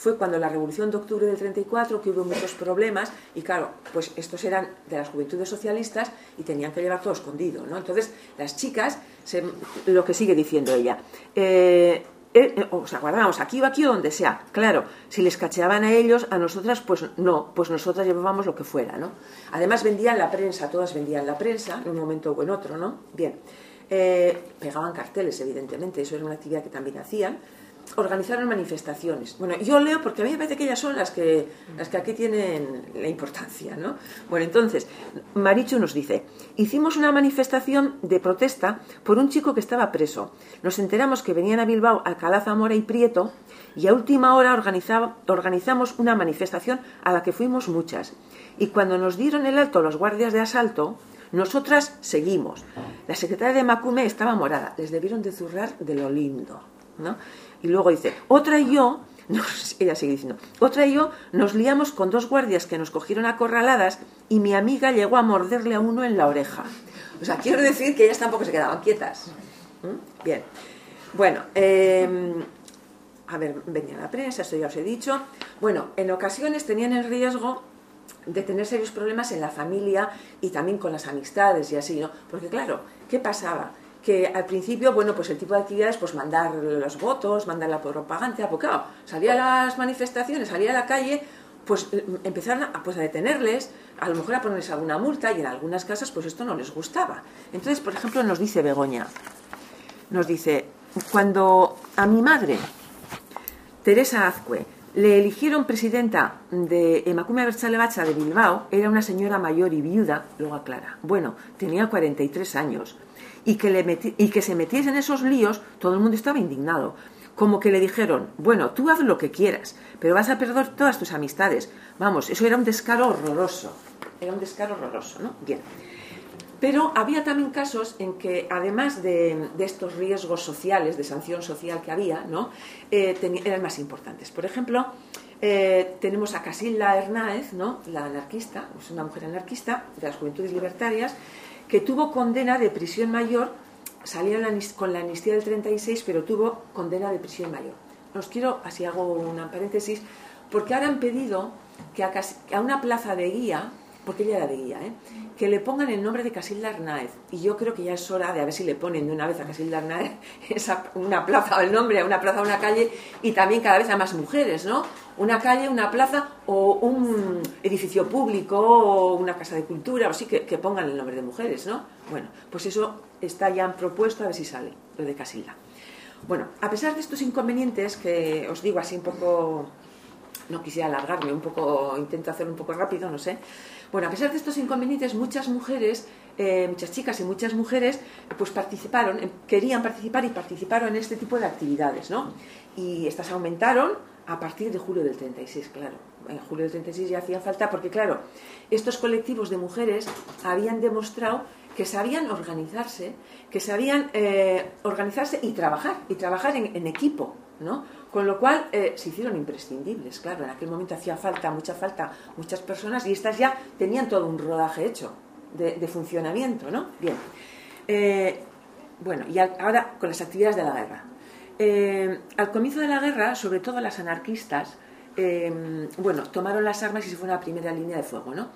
fue cuando la revolución de octubre del 34 que hubo muchos problemas y claro, pues estos eran de las juventudes socialistas y tenían que llevar todo escondido, ¿no? Entonces las chicas, lo que sigue diciendo ella, eh, eh, o sea, guardábamos aquí o aquí o donde sea. Claro, si les cacheaban a ellos, a nosotras, pues no, pues nosotras llevábamos lo que fuera, ¿no? Además vendían la prensa, todas vendían la prensa, en un momento o en otro, ¿no? Bien. Eh, pegaban carteles, evidentemente, eso era una actividad que también hacían. Organizaron manifestaciones. Bueno, yo leo porque a mí me parece que ellas son las que, las que aquí tienen la importancia, ¿no? Bueno, entonces, Marichu nos dice, hicimos una manifestación de protesta por un chico que estaba preso. Nos enteramos que venían a Bilbao Alcalá Zamora y Prieto y a última hora organizaba- organizamos una manifestación a la que fuimos muchas. Y cuando nos dieron el alto los guardias de asalto, nosotras seguimos. La secretaria de Macume estaba morada. Les debieron de zurrar de lo lindo. ¿no? Y luego dice, otra y yo, <laughs> nos- ella sigue diciendo, otra y yo nos liamos con dos guardias que nos cogieron acorraladas y mi amiga llegó a morderle a uno en la oreja. O sea, quiero decir que ellas tampoco se quedaban quietas. Bien. Bueno, eh, a ver, venía la prensa, esto ya os he dicho. Bueno, en ocasiones tenían el riesgo de tener serios problemas en la familia y también con las amistades y así, ¿no? Porque claro, ¿qué pasaba? Que al principio, bueno, pues el tipo de actividades, pues mandar los votos, mandar la propaganda, porque claro, salía a las manifestaciones, salía a la calle pues eh, empezaron a, pues, a detenerles, a lo mejor a ponerles alguna multa y en algunas casas pues esto no les gustaba. Entonces, por ejemplo, nos dice Begoña, nos dice, cuando a mi madre, Teresa Azcue, le eligieron presidenta de Emakume Abertzale Bacha de Bilbao, era una señora mayor y viuda, luego aclara. Bueno, tenía 43 años. Y que, le y que se metiese en esos líos, todo el mundo estaba indignado. Como que le dijeron, bueno, tú haz lo que quieras, pero vas a perder todas tus amistades. Vamos, eso era un descaro horroroso. Era un descaro horroroso, ¿no? Bien. Pero había también casos en que, además de, estos riesgos sociales, de sanción social que había, ¿no? Eh, eran más importantes. Por ejemplo, eh, tenemos a Casilda Hernáez, ¿no? la anarquista, es una mujer anarquista de las Juventudes Libertarias, que tuvo condena de prisión mayor, salía con la amnistía del 36, pero tuvo condena de prisión mayor. Os quiero, así hago una paréntesis, porque ahora han pedido que a una plaza de guía, porque ella era de guía, ¿eh? que le pongan el nombre de Casilda Arnaez. Y yo creo que ya es hora de a ver si le ponen de una vez a Casilda Arnaez <laughs> esa, una plaza o el nombre, a una plaza o una calle, y también cada vez a más mujeres, ¿no? Una calle, una plaza o un edificio público o una casa de cultura, o sí, que, que pongan el nombre de mujeres, ¿no? Bueno, pues eso está ya propuesto, a ver si sale, lo de Casilda. Bueno, a pesar de estos inconvenientes, que os digo así un poco, no quisiera alargarme, un poco, intento hacerlo un poco rápido, no sé, bueno, a pesar de estos inconvenientes, muchas mujeres, eh, muchas chicas y muchas mujeres, pues participaron, eh, querían participar y participaron en este tipo de actividades, ¿no? Y estas aumentaron a partir de julio del 36, claro. En julio del 36 ya hacía falta porque, claro, estos colectivos de mujeres habían demostrado que sabían organizarse, que sabían eh, organizarse y trabajar, y trabajar en equipo, ¿no? Con lo cual eh, se hicieron imprescindibles, claro, en aquel momento hacía falta, mucha falta, muchas personas y estas ya tenían todo un rodaje hecho de, funcionamiento, ¿no? Bien. Eh, bueno, y ahora con las actividades de la guerra. Eh, al comienzo de la guerra, sobre todo las anarquistas, bueno, tomaron las armas y se fueron a la primera línea de fuego, ¿no?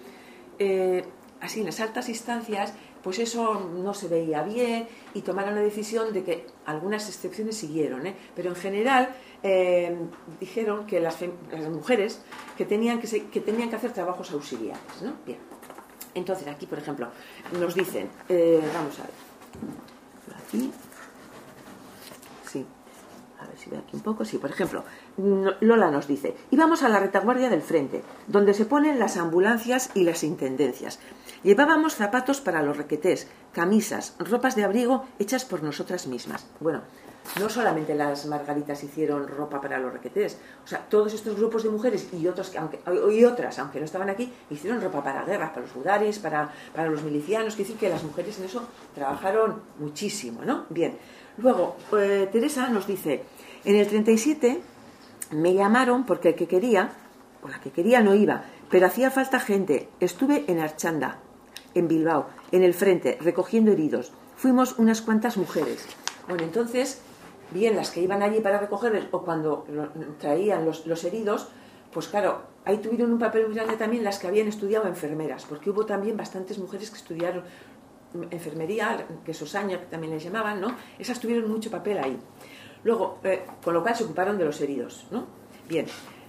así, en las altas instancias, pues eso no se veía bien y tomaron la decisión de que algunas excepciones siguieron, ¿eh? pero en general eh, dijeron que las, mujeres que tenían que, que tenían que hacer trabajos auxiliares. ¿no? Bien. Entonces, aquí, por ejemplo, nos dicen, eh, vamos a ver, aquí, sí, a ver si veo aquí un poco, sí, por ejemplo, Lola nos dice, íbamos a la retaguardia del frente, donde se ponen las ambulancias y las intendencias. Llevábamos zapatos para los requetés, camisas, ropas de abrigo hechas por nosotras mismas. Bueno, no solamente las margaritas hicieron ropa para los requetés, o sea, todos estos grupos de mujeres y, que, aunque, y otras, aunque no estaban aquí, hicieron ropa para guerras, para los budaris, para, para los milicianos, quiere decir que las mujeres en eso trabajaron muchísimo, ¿no? Bien, luego, eh, Teresa nos dice, en el 37 me llamaron porque el que quería, o la que quería no iba, pero hacía falta gente, estuve en Archanda, en Bilbao, en el frente, recogiendo heridos. Fuimos unas cuantas mujeres. Bueno, entonces, bien las que iban allí para recoger o cuando traían los, heridos, pues claro, ahí tuvieron un papel muy grande también las que habían estudiado enfermeras, porque hubo también bastantes mujeres que estudiaron enfermería, que esos años que también les llamaban, ¿no? Esas tuvieron mucho papel ahí. Luego, eh, con lo cual se ocuparon de los heridos, ¿no? Bien,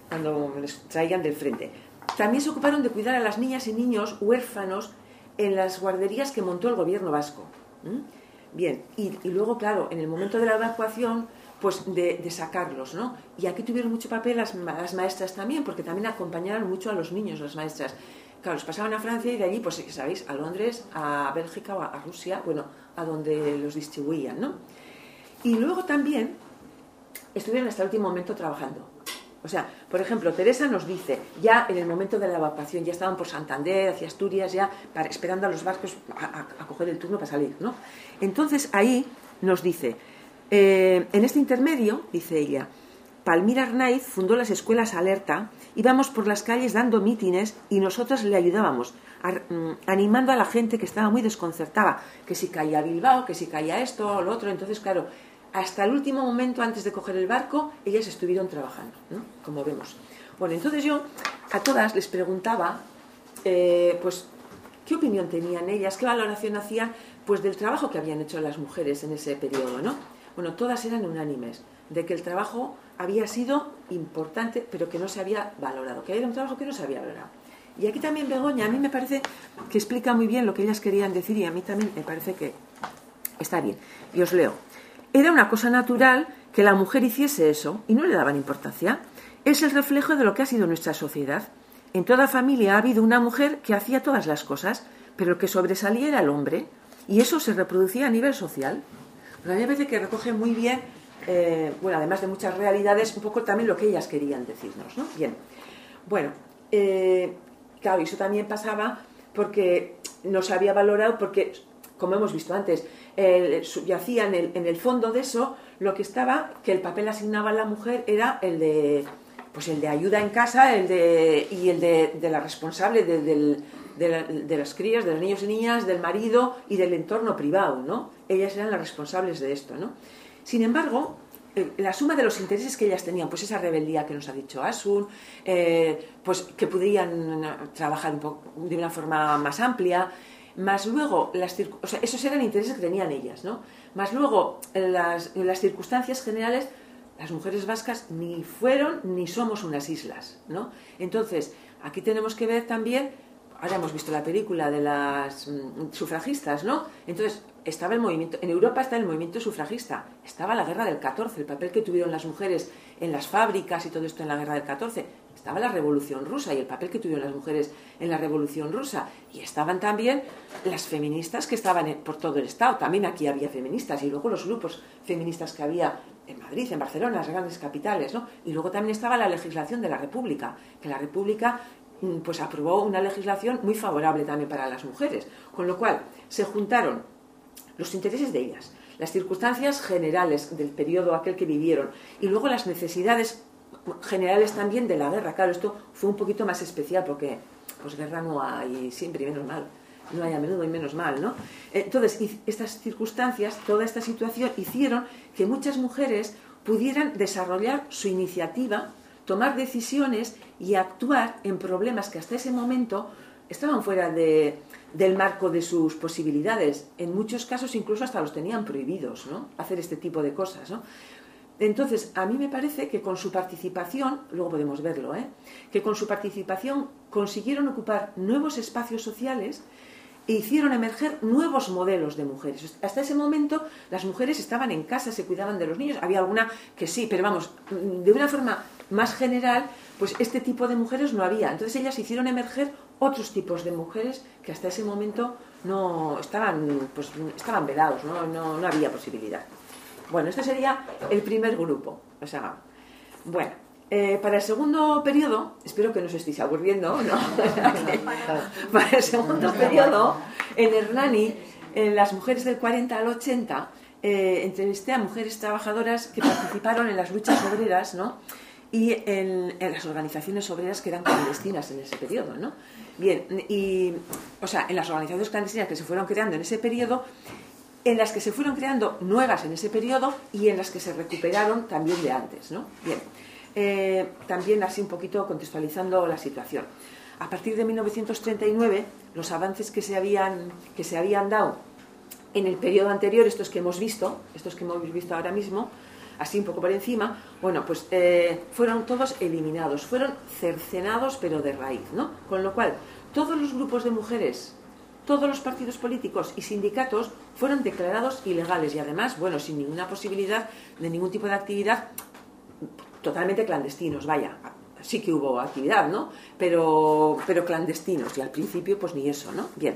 cuando les traían del frente. También se ocuparon de cuidar a las niñas y niños huérfanos en las guarderías que montó el gobierno vasco. Bien, y, luego, claro, en el momento de la evacuación, pues de, sacarlos, ¿no? Y aquí tuvieron mucho papel las, maestras también, porque también acompañaron mucho a los niños, las maestras. Claro, los pasaban a Francia y de allí, pues, ¿sabéis? A Londres, a Bélgica o a Rusia, bueno, a donde los distribuían, ¿no? Y luego también estuvieron hasta el último momento trabajando. O sea, por ejemplo, Teresa nos dice, ya en el momento de la evacuación, ya estaban por Santander, hacia Asturias, ya esperando a los barcos a, coger el turno para salir, ¿no? Entonces ahí nos dice, eh, en este intermedio, dice ella, Palmira Arnaiz fundó las escuelas Alerta, íbamos por las calles dando mítines y nosotras le ayudábamos, mm, animando a la gente que estaba muy desconcertada, que si caía Bilbao, que si caía esto o lo otro. Entonces, claro, hasta el último momento antes de coger el barco, ellas estuvieron trabajando, ¿no? como vemos. Bueno, entonces yo a todas les preguntaba, eh, pues, qué opinión tenían ellas, qué valoración hacían, pues, del trabajo que habían hecho las mujeres en ese periodo, ¿no? bueno, todas eran unánimes, de que el trabajo había sido importante, pero que no se había valorado, que era un trabajo que no se había valorado. Y aquí también Begoña, a mí me parece que explica muy bien lo que ellas querían decir y a mí también me parece que está bien. Y os leo. Era una cosa natural que la mujer hiciese eso y no le daban importancia. Es el reflejo de lo que ha sido nuestra sociedad. En toda familia ha habido una mujer que hacía todas las cosas, pero el que sobresalía era el hombre y eso se reproducía a nivel social. a mí me parece que recoge muy bien, eh, bueno, además de muchas realidades, un poco también lo que ellas querían decirnos, ¿no? Bien. Bueno, eh, Claro, eso también pasaba porque no se había valorado, porque, como hemos visto antes, yacía en el, en el fondo de eso lo que estaba, que el papel asignaba a la mujer era el de pues el de ayuda en casa el de, y el de, la responsable de, de, las crías, de los niños y niñas, del marido y del entorno privado, ¿no? Ellas eran las responsables de esto, ¿no? Sin embargo, eh, la suma de los intereses que ellas tenían, pues esa rebeldía que nos ha dicho Asun, eh, pues que podrían trabajar de una forma más amplia, más luego, las o sea, esos eran intereses que tenían ellas, ¿no? Más luego, las, las circunstancias generales, las mujeres vascas ni fueron ni somos unas islas, ¿no? Entonces, aquí tenemos que ver también ahora hemos visto la película de las mm, sufragistas, ¿no? Entonces, estaba el movimiento, en Europa está el movimiento sufragista, estaba la guerra del 14, el papel que tuvieron las mujeres en las fábricas y todo esto en la guerra del 14, estaba la revolución rusa y el papel que tuvieron las mujeres en la revolución rusa, y estaban también las feministas que estaban por todo el Estado, también aquí había feministas, y luego los grupos feministas que había en Madrid, en Barcelona, las grandes capitales, ¿no? Y luego también estaba la legislación de la República, que la República Mm, pues aprobó una legislación muy favorable también para las mujeres, con lo cual se juntaron los intereses de ellas, las circunstancias generales del periodo aquel que vivieron y luego las necesidades generales también de la guerra. Claro, esto fue un poquito más especial porque pues guerra no hay siempre y menos mal, no hay a menudo y menos mal, ¿no? Entonces, estas circunstancias, toda esta situación hicieron que muchas mujeres pudieran desarrollar su iniciativa tomar decisiones y actuar en problemas que hasta ese momento estaban fuera de, del marco de sus posibilidades. En muchos casos incluso hasta los tenían prohibidos, ¿no? Hacer este tipo de cosas, ¿no? Entonces, a mí me parece que con su participación, luego podemos verlo, ¿eh? que con su participación consiguieron ocupar nuevos espacios sociales e hicieron emerger nuevos modelos de mujeres. Hasta ese momento las mujeres estaban en casa, se cuidaban de los niños, había alguna que sí, pero vamos, de una forma más general, pues este tipo de mujeres no había. Entonces ellas hicieron emerger otros tipos de mujeres que hasta ese momento no estaban, pues, estaban vedados, ¿no? No, había posibilidad. Bueno, este sería el primer grupo. O sea, bueno, eh, para el segundo periodo, espero que no os estéis aburriendo, ¿no? <laughs> para el segundo periodo, en Hernani, en las mujeres del 40 al 80, eh, entrevisté a mujeres trabajadoras que participaron en las luchas obreras, ¿no? y en, las organizaciones obreras que eran clandestinas en ese periodo, ¿no? Bien, y, o sea, en las organizaciones clandestinas que se fueron creando en ese periodo, en las que se fueron creando nuevas en ese periodo y en las que se recuperaron también de antes, ¿no? Bien, eh, también así un poquito contextualizando la situación. A partir de 1939, los avances que se habían, que se habían dado en el periodo anterior, estos que hemos visto, estos que hemos visto ahora mismo, así un poco por encima, bueno, pues eh, fueron todos eliminados, fueron cercenados pero de raíz, ¿no? Con lo cual, todos los grupos de mujeres, todos los partidos políticos y sindicatos fueron declarados ilegales y además, bueno, sin ninguna posibilidad de ningún tipo de actividad, totalmente clandestinos, vaya, sí que hubo actividad, ¿no? Pero, pero clandestinos y al principio pues ni eso, ¿no? Bien,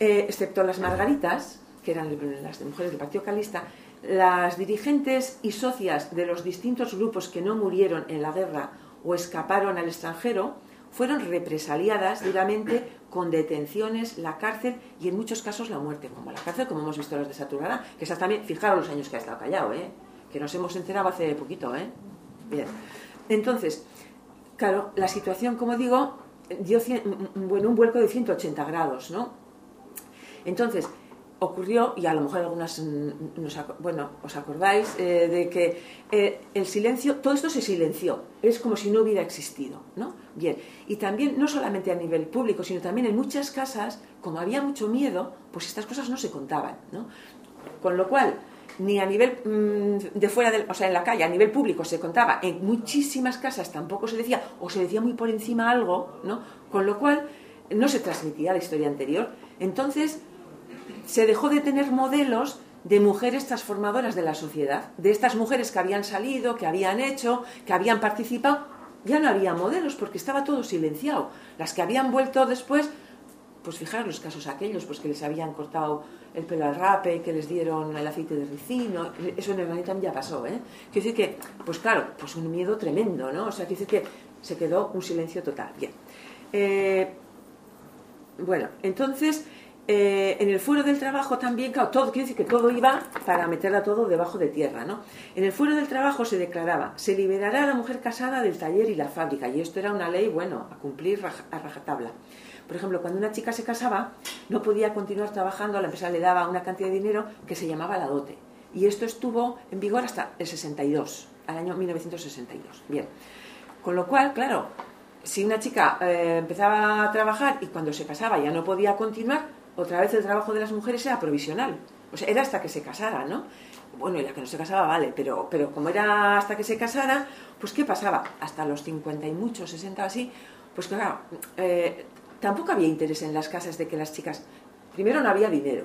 eh, excepto las margaritas, que eran las de mujeres del Partido Calista, las dirigentes y socias de los distintos grupos que no murieron en la guerra o escaparon al extranjero fueron represaliadas duramente con detenciones, la cárcel y en muchos casos la muerte, como la cárcel, como hemos visto los de Saturada, que esas también, fijaros los años que ha estado callado, ¿eh? que nos hemos enterado hace poquito. ¿eh? Entonces, claro, la situación, como digo, dio bueno, un vuelco de 180 grados, ¿no? Entonces, ocurrió, y a lo mejor algunas, mm, bueno, os acordáis, eh, de que eh, el silencio, todo esto se silenció, es como si no hubiera existido, ¿no? Bien, y también, no solamente a nivel público, sino también en muchas casas, como había mucho miedo, pues estas cosas no se contaban, ¿no? Con lo cual, ni a nivel mm, de fuera del, o sea, en la calle, a nivel público se contaba, en muchísimas casas tampoco se decía, o se decía muy por encima algo, ¿no? Con lo cual no se transmitía la historia anterior. Entonces, se dejó de tener modelos de mujeres transformadoras de la sociedad, de estas mujeres que habían salido, que habían hecho, que habían participado, ya no había modelos porque estaba todo silenciado. Las que habían vuelto después, pues fijaros los casos aquellos, pues que les habían cortado el pelo al rape, que les dieron el aceite de ricino, eso en el también ya pasó, ¿eh? Quiero decir que, pues claro, pues un miedo tremendo, ¿no? O sea, quiero decir que se quedó un silencio total. Bien. Eh, bueno, entonces, eh, en el fuero del trabajo también, claro, todo, quiere decir que todo iba para meterla todo debajo de tierra, ¿no? En el fuero del trabajo se declaraba, se liberará a la mujer casada del taller y la fábrica, y esto era una ley, bueno, a cumplir a rajatabla. Por ejemplo, cuando una chica se casaba, no podía continuar trabajando, la empresa le daba una cantidad de dinero que se llamaba la dote. Y esto estuvo en vigor hasta el 62, al año 1962. Bien. Con lo cual, claro, si una chica eh, empezaba a trabajar y cuando se casaba ya no podía continuar, otra vez el trabajo de las mujeres era provisional. O sea, era hasta que se casara, ¿no? Bueno, y la que no se casaba, vale, pero, pero como era hasta que se casara, pues ¿qué pasaba? Hasta los 50 y muchos, 60 así, pues claro, eh, tampoco había interés en las casas de que las chicas, primero no había dinero,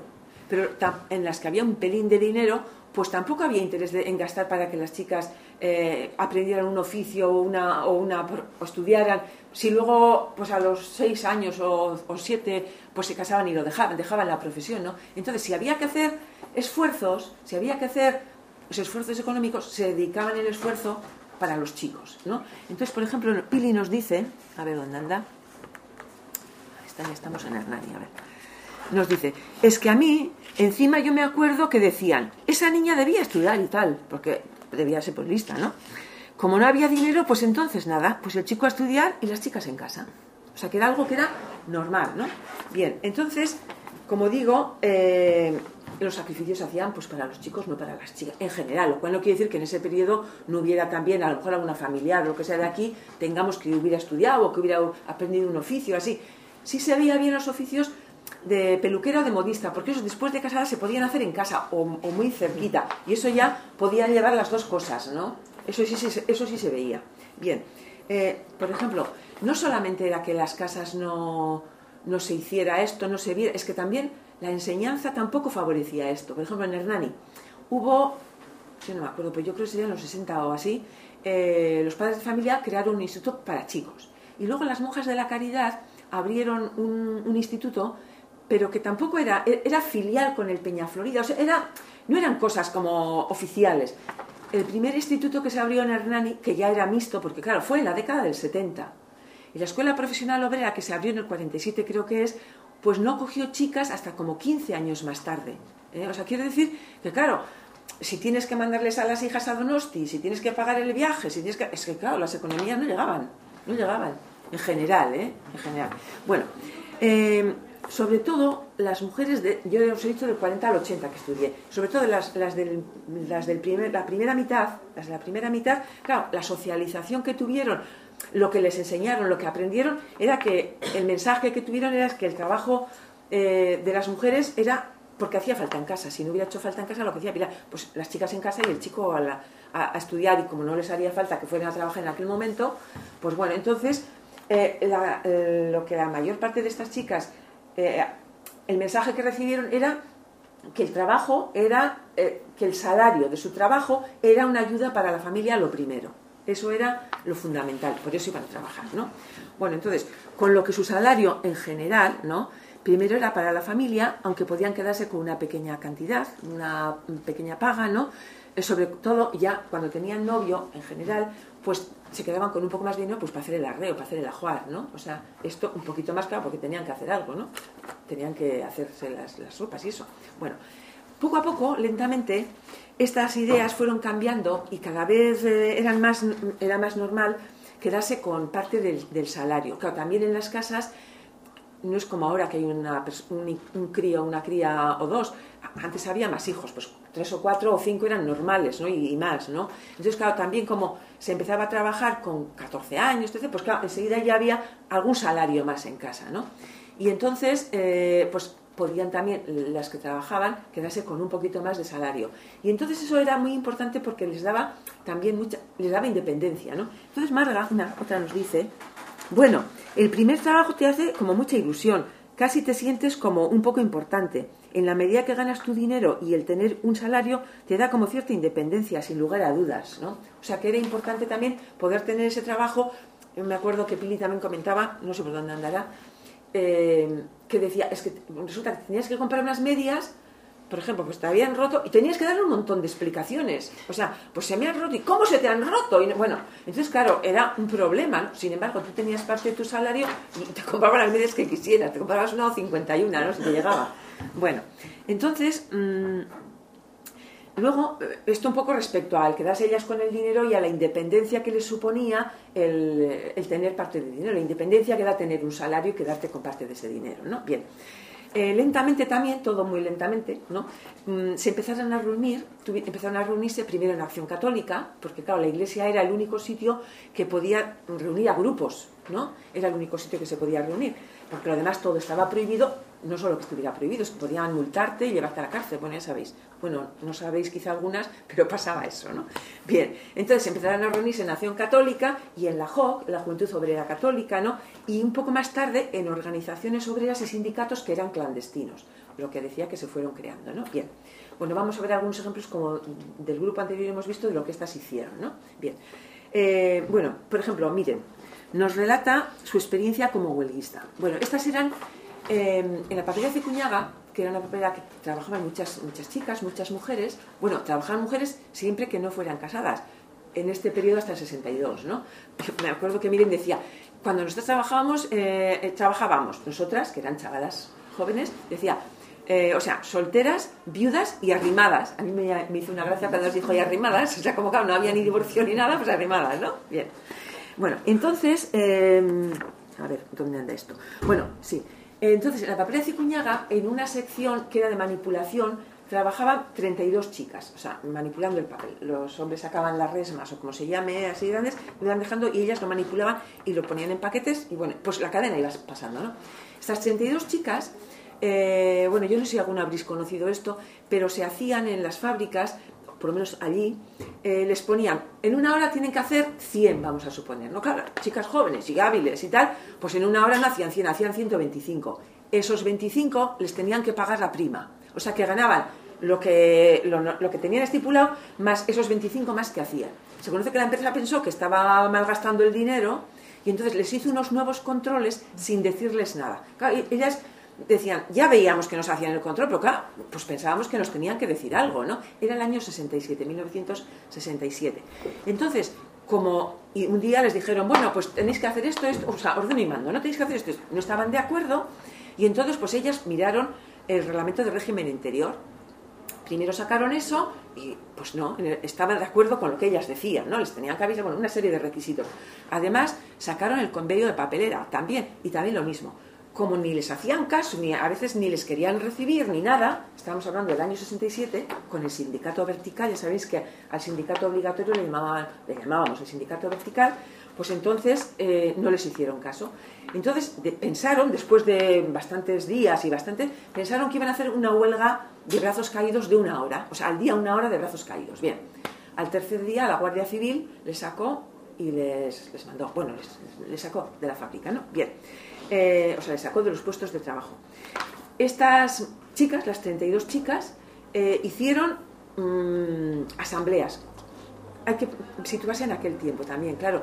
pero en las que había un pelín de dinero, pues tampoco había interés en gastar para que las chicas eh, aprendieran un oficio o, una, o, una, o estudiaran. Si luego, pues a los seis años o, o, siete, pues se casaban y lo dejaban, dejaban la profesión, ¿no? Entonces, si había que hacer esfuerzos, si había que hacer los esfuerzos económicos, se dedicaban el esfuerzo para los chicos, ¿no? Entonces, por ejemplo, Pili nos dice, a ver dónde anda, estamos en Hernani, a ver. Nos dice, es que a mí, encima yo me acuerdo que decían, esa niña debía estudiar y tal, porque debía ser por lista, ¿no? Como no había dinero, pues entonces nada, pues el chico a estudiar y las chicas en casa. O sea, que era algo que era normal, ¿no? Bien, entonces, como digo, eh, los sacrificios se hacían pues para los chicos, no para las chicas, en general, lo cual no quiere decir que en ese periodo no hubiera también, a lo mejor alguna familiar o lo que sea de aquí, tengamos que hubiera estudiado o que hubiera aprendido un oficio, así sí se veía bien los oficios de peluquero o de modista, porque eso después de casada se podían hacer en casa o, muy cerquita, y eso ya podían llevar las dos cosas, ¿no? Eso sí, eso sí se veía. Bien, eh, por ejemplo, no solamente era que las casas no, no se hiciera esto, no se viera, es que también la enseñanza tampoco favorecía esto. Por ejemplo, en Hernani hubo, yo no me acuerdo, pero yo creo que serían los 60 o así, eh, los padres de familia crearon un instituto para chicos. Y luego las monjas de la caridad abrieron un, instituto, pero que tampoco era, era filial con el Peñaflorida, o sea, era, no eran cosas como oficiales. El primer instituto que se abrió en Hernani, que ya era mixto, porque claro, fue en la década del 70, y la Escuela Profesional Obrera, que se abrió en el 47 creo que es, pues no cogió chicas hasta como 15 años más tarde. ¿eh? O sea, quiere decir que, claro, si tienes que mandarles a las hijas a Donosti, si tienes que pagar el viaje, si tienes que... Es que, claro, las economías no llegaban, no llegaban en general, ¿eh? En general. Bueno, eh, sobre todo las mujeres, de, yo os he dicho del 40 al 80 que estudié, sobre todo las, las, del, las del primer, la primera mitad, las de la primera mitad, claro, la socialización que tuvieron, lo que les enseñaron, lo que aprendieron, era que el mensaje que tuvieron era que el trabajo eh, de las mujeres era porque hacía falta en casa. Si no hubiera hecho falta en casa, lo que decía Pilar, pues las chicas en casa y el chico a, a estudiar, y como no les haría falta que fueran a trabajar en aquel momento, pues bueno, entonces eh, eh, lo que la mayor parte de estas chicas, eh, el mensaje que recibieron era que el trabajo era, que el salario de su trabajo era una ayuda para la familia lo primero. Eso era lo fundamental, por eso iban a trabajar, ¿no? Bueno, entonces, con lo que su salario en general, ¿no? Primero era para la familia, aunque podían quedarse con una pequeña cantidad, una pequeña paga, ¿no? Sobre todo ya cuando tenían novio, en general, pues se quedaban con un poco más de dinero pues para hacer el arreo, para hacer el ajuar, ¿no? O sea, esto un poquito más claro porque tenían que hacer algo, ¿no? Tenían que hacerse las, las sopas y eso. Bueno, poco a poco, lentamente, estas ideas fueron cambiando y cada vez eh, eran más, era más normal quedarse con parte del, del, salario. Claro, también en las casas no es como ahora que hay una, un, un crío, una cría o dos. Antes había más hijos, pues tres o cuatro o cinco eran normales, ¿no? Y, más, ¿no? Entonces, claro, también como se empezaba a trabajar con 14 años, entonces, pues claro, enseguida ya había algún salario más en casa, ¿no? Y entonces, eh, pues podían también, las que trabajaban, quedarse con un poquito más de salario. Y entonces eso era muy importante porque les daba también mucha, les daba independencia, ¿no? Entonces Marga, una, otra nos dice, bueno, el primer trabajo te hace como mucha ilusión, casi te sientes como un poco importante. En la medida que ganas tu dinero y el tener un salario te da como cierta independencia, sin lugar a dudas, ¿no? O sea que era importante también poder tener ese trabajo. Me acuerdo que Pili también comentaba, no sé por dónde andará, eh, que decía, es que resulta que tenías que comprar unas medias, por ejemplo, pues te habían roto y tenías que darle un montón de explicaciones. O sea, pues se me han roto y cómo se te han roto. Y, bueno, entonces claro, era un problema. ¿no? Sin embargo, tú tenías parte de tu salario y te <laughs> compraban las medias que quisieras. Te comprabas una o 51, ¿no? Si te llegaba. Bueno, entonces... Mmm, Luego, esto un poco respecto al quedarse ellas con el dinero y a la independencia que les suponía el, tener parte del dinero, la independencia que da tener un salario y quedarte con parte de ese dinero, ¿no? Bien. Eh, lentamente también, todo muy lentamente, ¿no? Mm, se empezaron a reunir, empezaron a reunirse primero en Acción Católica, porque claro, la iglesia era el único sitio que podía reunir a grupos, ¿no? Era el único sitio que se podía reunir, porque lo demás todo estaba prohibido, no solo que estuviera prohibido, que podían multarte y llevarte a la cárcel, bueno, ya sabéis. Bueno, no sabéis quizá algunas, <laughs> pero pasaba eso, ¿no? Bien, entonces empezaron a reunirse en Nación Católica y en la JOC, la Juventud Obrera Católica, ¿no? Y un poco más tarde en organizaciones obreras y sindicatos que eran clandestinos, lo que decía que se fueron creando, ¿no? Bien, bueno, vamos a ver algunos ejemplos como del grupo anterior hemos visto de lo que estas hicieron, ¿no? Bien, eh, bueno, por ejemplo, miren, nos relata su experiencia como huelguista. Bueno, estas eran Em, en la papelera de Cuñaga, que era una papelera que trabajaban muchas, muchas chicas, muchas mujeres, bueno, trabajaban mujeres siempre que no fueran casadas, en este periodo hasta el 62, ¿no? <laughs> Me acuerdo que Miren decía, cuando nosotros trabajábamos, eh, trabajábamos, nosotras, que eran chavalas jóvenes, decía, eh, o sea, solteras, viudas y arrimadas. A mí me, hizo una gracia cuando os dijo y arrimadas, o sea, como que no había ni divorcio ni nada, pues arrimadas, ¿no? Bien. Bueno, entonces, em, a ver, ¿dónde anda esto? Bueno, sí. Entonces, en la papelera de Cicuñaga, en una sección que era de manipulación, trabajaban 32 chicas, o sea, manipulando el papel. Los hombres sacaban las resmas o como se llame, así grandes, lo iban dejando y ellas lo manipulaban y lo ponían en paquetes y bueno, pues la cadena iba pasando, ¿no? Estas 32 chicas, eh, bueno, yo no sé si alguna habréis conocido esto, pero se hacían en las fábricas por lo menos allí, eh, les ponían, en una hora tienen que hacer 100, vamos a suponer, ¿no? Claro, chicas jóvenes y hábiles y tal, pues en una hora no hacían 100, hacían 125. Esos 25 les tenían que pagar la prima. O sea que ganaban lo que, lo, que tenían estipulado más esos 25 más que hacían. Se conoce que la empresa pensó que estaba malgastando el dinero y entonces les hizo unos nuevos controles sin decirles nada. Ellas decían, ya veíamos que nos hacían el control, pero claro, pues pensábamos que nos tenían que decir algo, ¿no? Era el año 67, 1967. Entonces, como y un día les dijeron, bueno, pues tenéis que hacer esto, esto, o sea, orden y mando, no tenéis que hacer esto, no estaban de acuerdo, y entonces pues ellas miraron el reglamento de régimen interior. Primero sacaron eso y pues no, estaban de acuerdo con lo que ellas decían, ¿no? Les tenían que avisar, bueno, una serie de requisitos. Además, sacaron el convenio de papelera también, y también lo mismo como ni les hacían caso, ni a veces ni les querían recibir, ni nada, estábamos hablando del año 67, con el sindicato vertical, ya sabéis que al sindicato obligatorio le, llamaban, le llamábamos el sindicato vertical, pues entonces eh, no les hicieron caso. Entonces pensaron, después de bastantes días y bastante, pensaron que iban a hacer una huelga de brazos caídos de una hora, o sea, al día una hora de brazos caídos. Bien, al tercer día la Guardia Civil les sacó y les, les mandó, bueno, les sacó de la fábrica, ¿no? Bien. Eh, o sea, le sacó de los puestos de trabajo. Estas chicas, las 32 chicas, eh, hicieron mm, asambleas. Hay que situarse en aquel tiempo también, claro.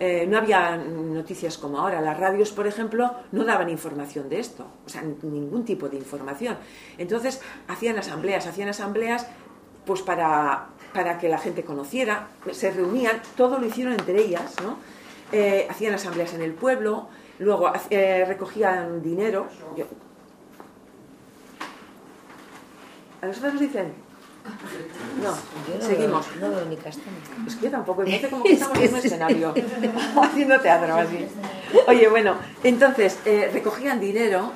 Eh, no había noticias como ahora. Las radios, por ejemplo, no daban información de esto, o sea, ningún tipo de información. Entonces, hacían asambleas, hacían asambleas pues para, para que la gente conociera, se reunían, todo lo hicieron entre ellas, ¿no? hacían asambleas en el pueblo, Luego eh, recogían dinero. A nosotros nos dicen. No, seguimos. no veo ni castaña. Es que yo tampoco, me parece como <laughs> que estamos en un escenario, <laughs> haciendo teatro así. Oye, bueno, entonces eh, recogían dinero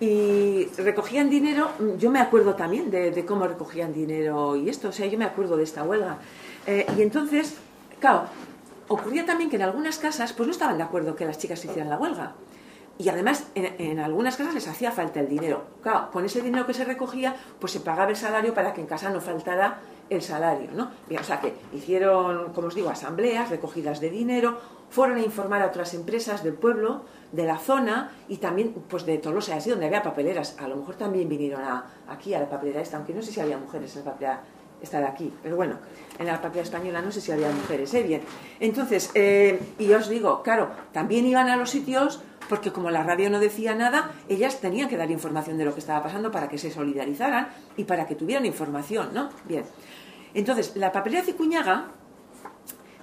y recogían dinero, yo me acuerdo también de, cómo recogían dinero y esto, o sea, yo me acuerdo de esta huelga. Eh, y entonces, claro, ocurría también que en algunas casas pues no estaban de acuerdo que las chicas hicieran la huelga. y además en, algunas casas les hacía falta el dinero. Claro, con ese dinero que se recogía, pues se pagaba el salario para que en casa no faltara el salario, ¿no? Bien, o sea que hicieron, como os digo, asambleas, recogidas de dinero, fueron a informar a otras empresas del pueblo, de la zona y también pues de Tolosa, así donde había papeleras. A lo mejor también vinieron a, aquí a la papelera esta, aunque no sé si había mujeres en la papelera esta de aquí, pero bueno, en la papelera española no sé si había mujeres, ¿eh? Bien. Entonces, eh, y os digo, claro, también iban a los sitios porque como la radio no decía nada, ellas tenían que dar información de lo que estaba pasando para que se solidarizaran y para que tuvieran información, ¿no? Bien. Entonces, la papelera Cicuñaga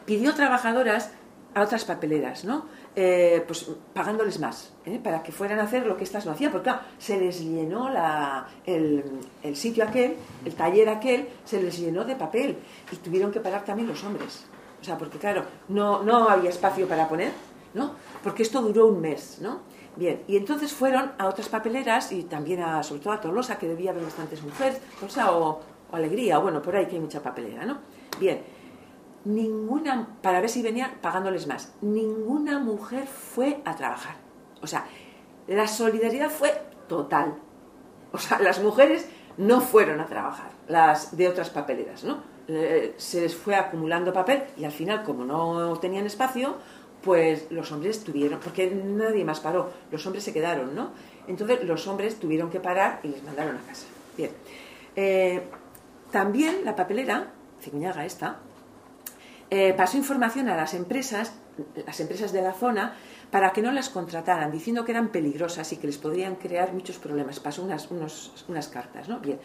pidió trabajadoras a otras papeleras, ¿no? Eh, pues pagándoles más, ¿eh? para que fueran a hacer lo que estas no hacían, porque claro, se les llenó la, el, el, sitio aquel, el taller aquel, se les llenó de papel y tuvieron que parar también los hombres. O sea, porque claro, no, no había espacio para poner, ¿no? Porque esto duró un mes, ¿no? Bien, y entonces fueron a otras papeleras y también a, sobre todo a Tolosa, que debía haber bastantes mujeres, Tolosa o, o Alegría, o bueno, por ahí que hay mucha papelera, ¿no? Bien, ninguna, para ver si venían pagándoles más, ninguna mujer fue a trabajar. O sea, la solidaridad fue total. O sea, las mujeres no fueron a trabajar, las de otras papeleras, ¿no? Se les fue acumulando papel y al final, como no tenían espacio, pues los hombres tuvieron, porque nadie más paró, los hombres se quedaron, ¿no? Entonces los hombres tuvieron que parar y les mandaron a casa. Bien. Eh, también la papelera, Ciguñaga esta, eh, pasó información a las empresas, las empresas de la zona, para que no las contrataran, diciendo que eran peligrosas y que les podrían crear muchos problemas. Pasó unas, unas cartas, ¿no? Bien.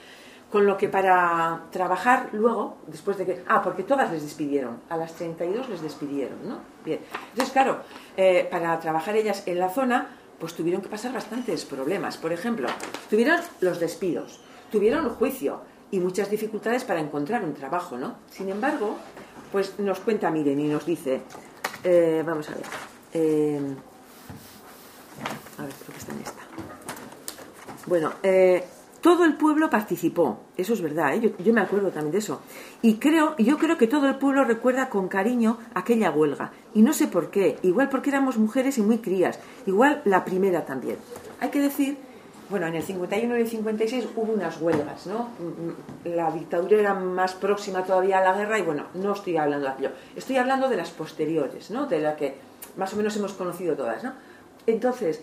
Con lo que para trabajar luego, después de que... Ah, porque todas les despidieron. A las 32 les despidieron, ¿no? Bien. Entonces, claro, eh, para trabajar ellas en la zona, pues tuvieron que pasar bastantes problemas. Por ejemplo, tuvieron los despidos, tuvieron juicio y muchas dificultades para encontrar un trabajo, ¿no? Sin embargo, pues nos cuenta Miren y nos dice... Eh, vamos a ver. Eh, a ver, creo que está en esta. Bueno, eh, todo el pueblo participó, eso es verdad, ¿eh? yo, yo, me acuerdo también de eso. Y creo, yo creo que todo el pueblo recuerda con cariño aquella huelga. Y no sé por qué, igual porque éramos mujeres y muy crías, igual la primera también. Hay que decir, bueno, en el 51 y el 56 hubo unas huelgas, ¿no? La dictadura era más próxima todavía a la guerra y bueno, no estoy hablando de aquello. Estoy hablando de las posteriores, ¿no? De la que más o menos hemos conocido todas, ¿no? Entonces,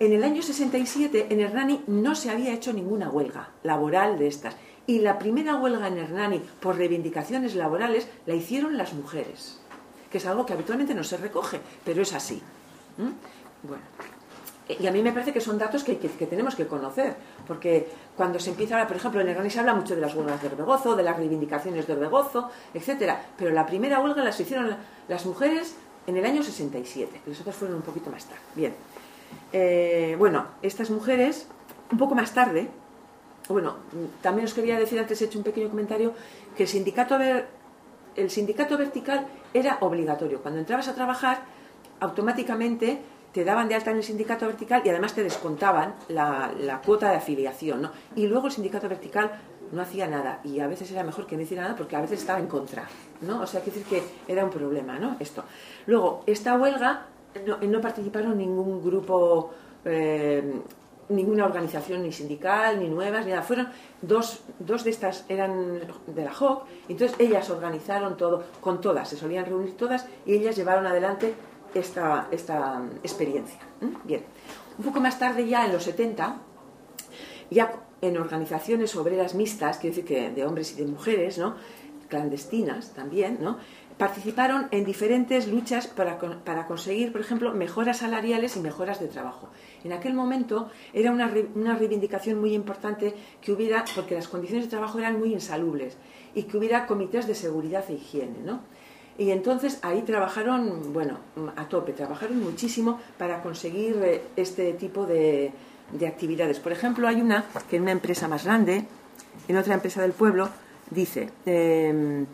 en el año 67 en Hernani no se había hecho ninguna huelga laboral de estas. Y la primera huelga en Hernani por reivindicaciones laborales la hicieron las mujeres, que es algo que habitualmente no se recoge, pero es así. ¿Mm? Bueno, y a mí me parece que son datos que, tenemos que conocer, porque cuando se empieza, ahora, por ejemplo, en Hernani se habla mucho de las huelgas de Orbegozo, de las reivindicaciones de Orbegozo, etcétera, pero la primera huelga las hicieron las mujeres en el año 67, que las otras fueron un poquito más tarde. Bien. Eh, bueno, estas mujeres, un poco más tarde, bueno, también os quería decir antes, he hecho un pequeño comentario, que el sindicato, el sindicato vertical era obligatorio. Cuando entrabas a trabajar, automáticamente te daban de alta en el sindicato vertical y además te descontaban la, la cuota de afiliación. ¿no? Y luego el sindicato vertical no hacía nada y a veces era mejor que no hiciera nada porque a veces estaba en contra. ¿no? O sea, quiere decir que era un problema ¿no? esto. Luego, esta huelga no, no participaron ningún grupo, eh, ninguna organización ni sindical, ni nuevas, ni nada. Fueron dos, dos de estas eran de la JOC, entonces ellas organizaron todo, con todas, se solían reunir todas y ellas llevaron adelante esta, esta experiencia. ¿Mm? Bien. Un poco más tarde, ya en los 70, ya en organizaciones obreras mixtas, quiere decir que de hombres y de mujeres, ¿no? clandestinas también, ¿no? participaron en diferentes luchas para, para, conseguir, por ejemplo, mejoras salariales y mejoras de trabajo. En aquel momento era una, una, reivindicación muy importante que hubiera, porque las condiciones de trabajo eran muy insalubles, y que hubiera comités de seguridad e higiene. ¿no? Y entonces ahí trabajaron, bueno, a tope, trabajaron muchísimo para conseguir eh, este tipo de, de actividades. Por ejemplo, hay una que en una empresa más grande, en otra empresa del pueblo, dice, eh,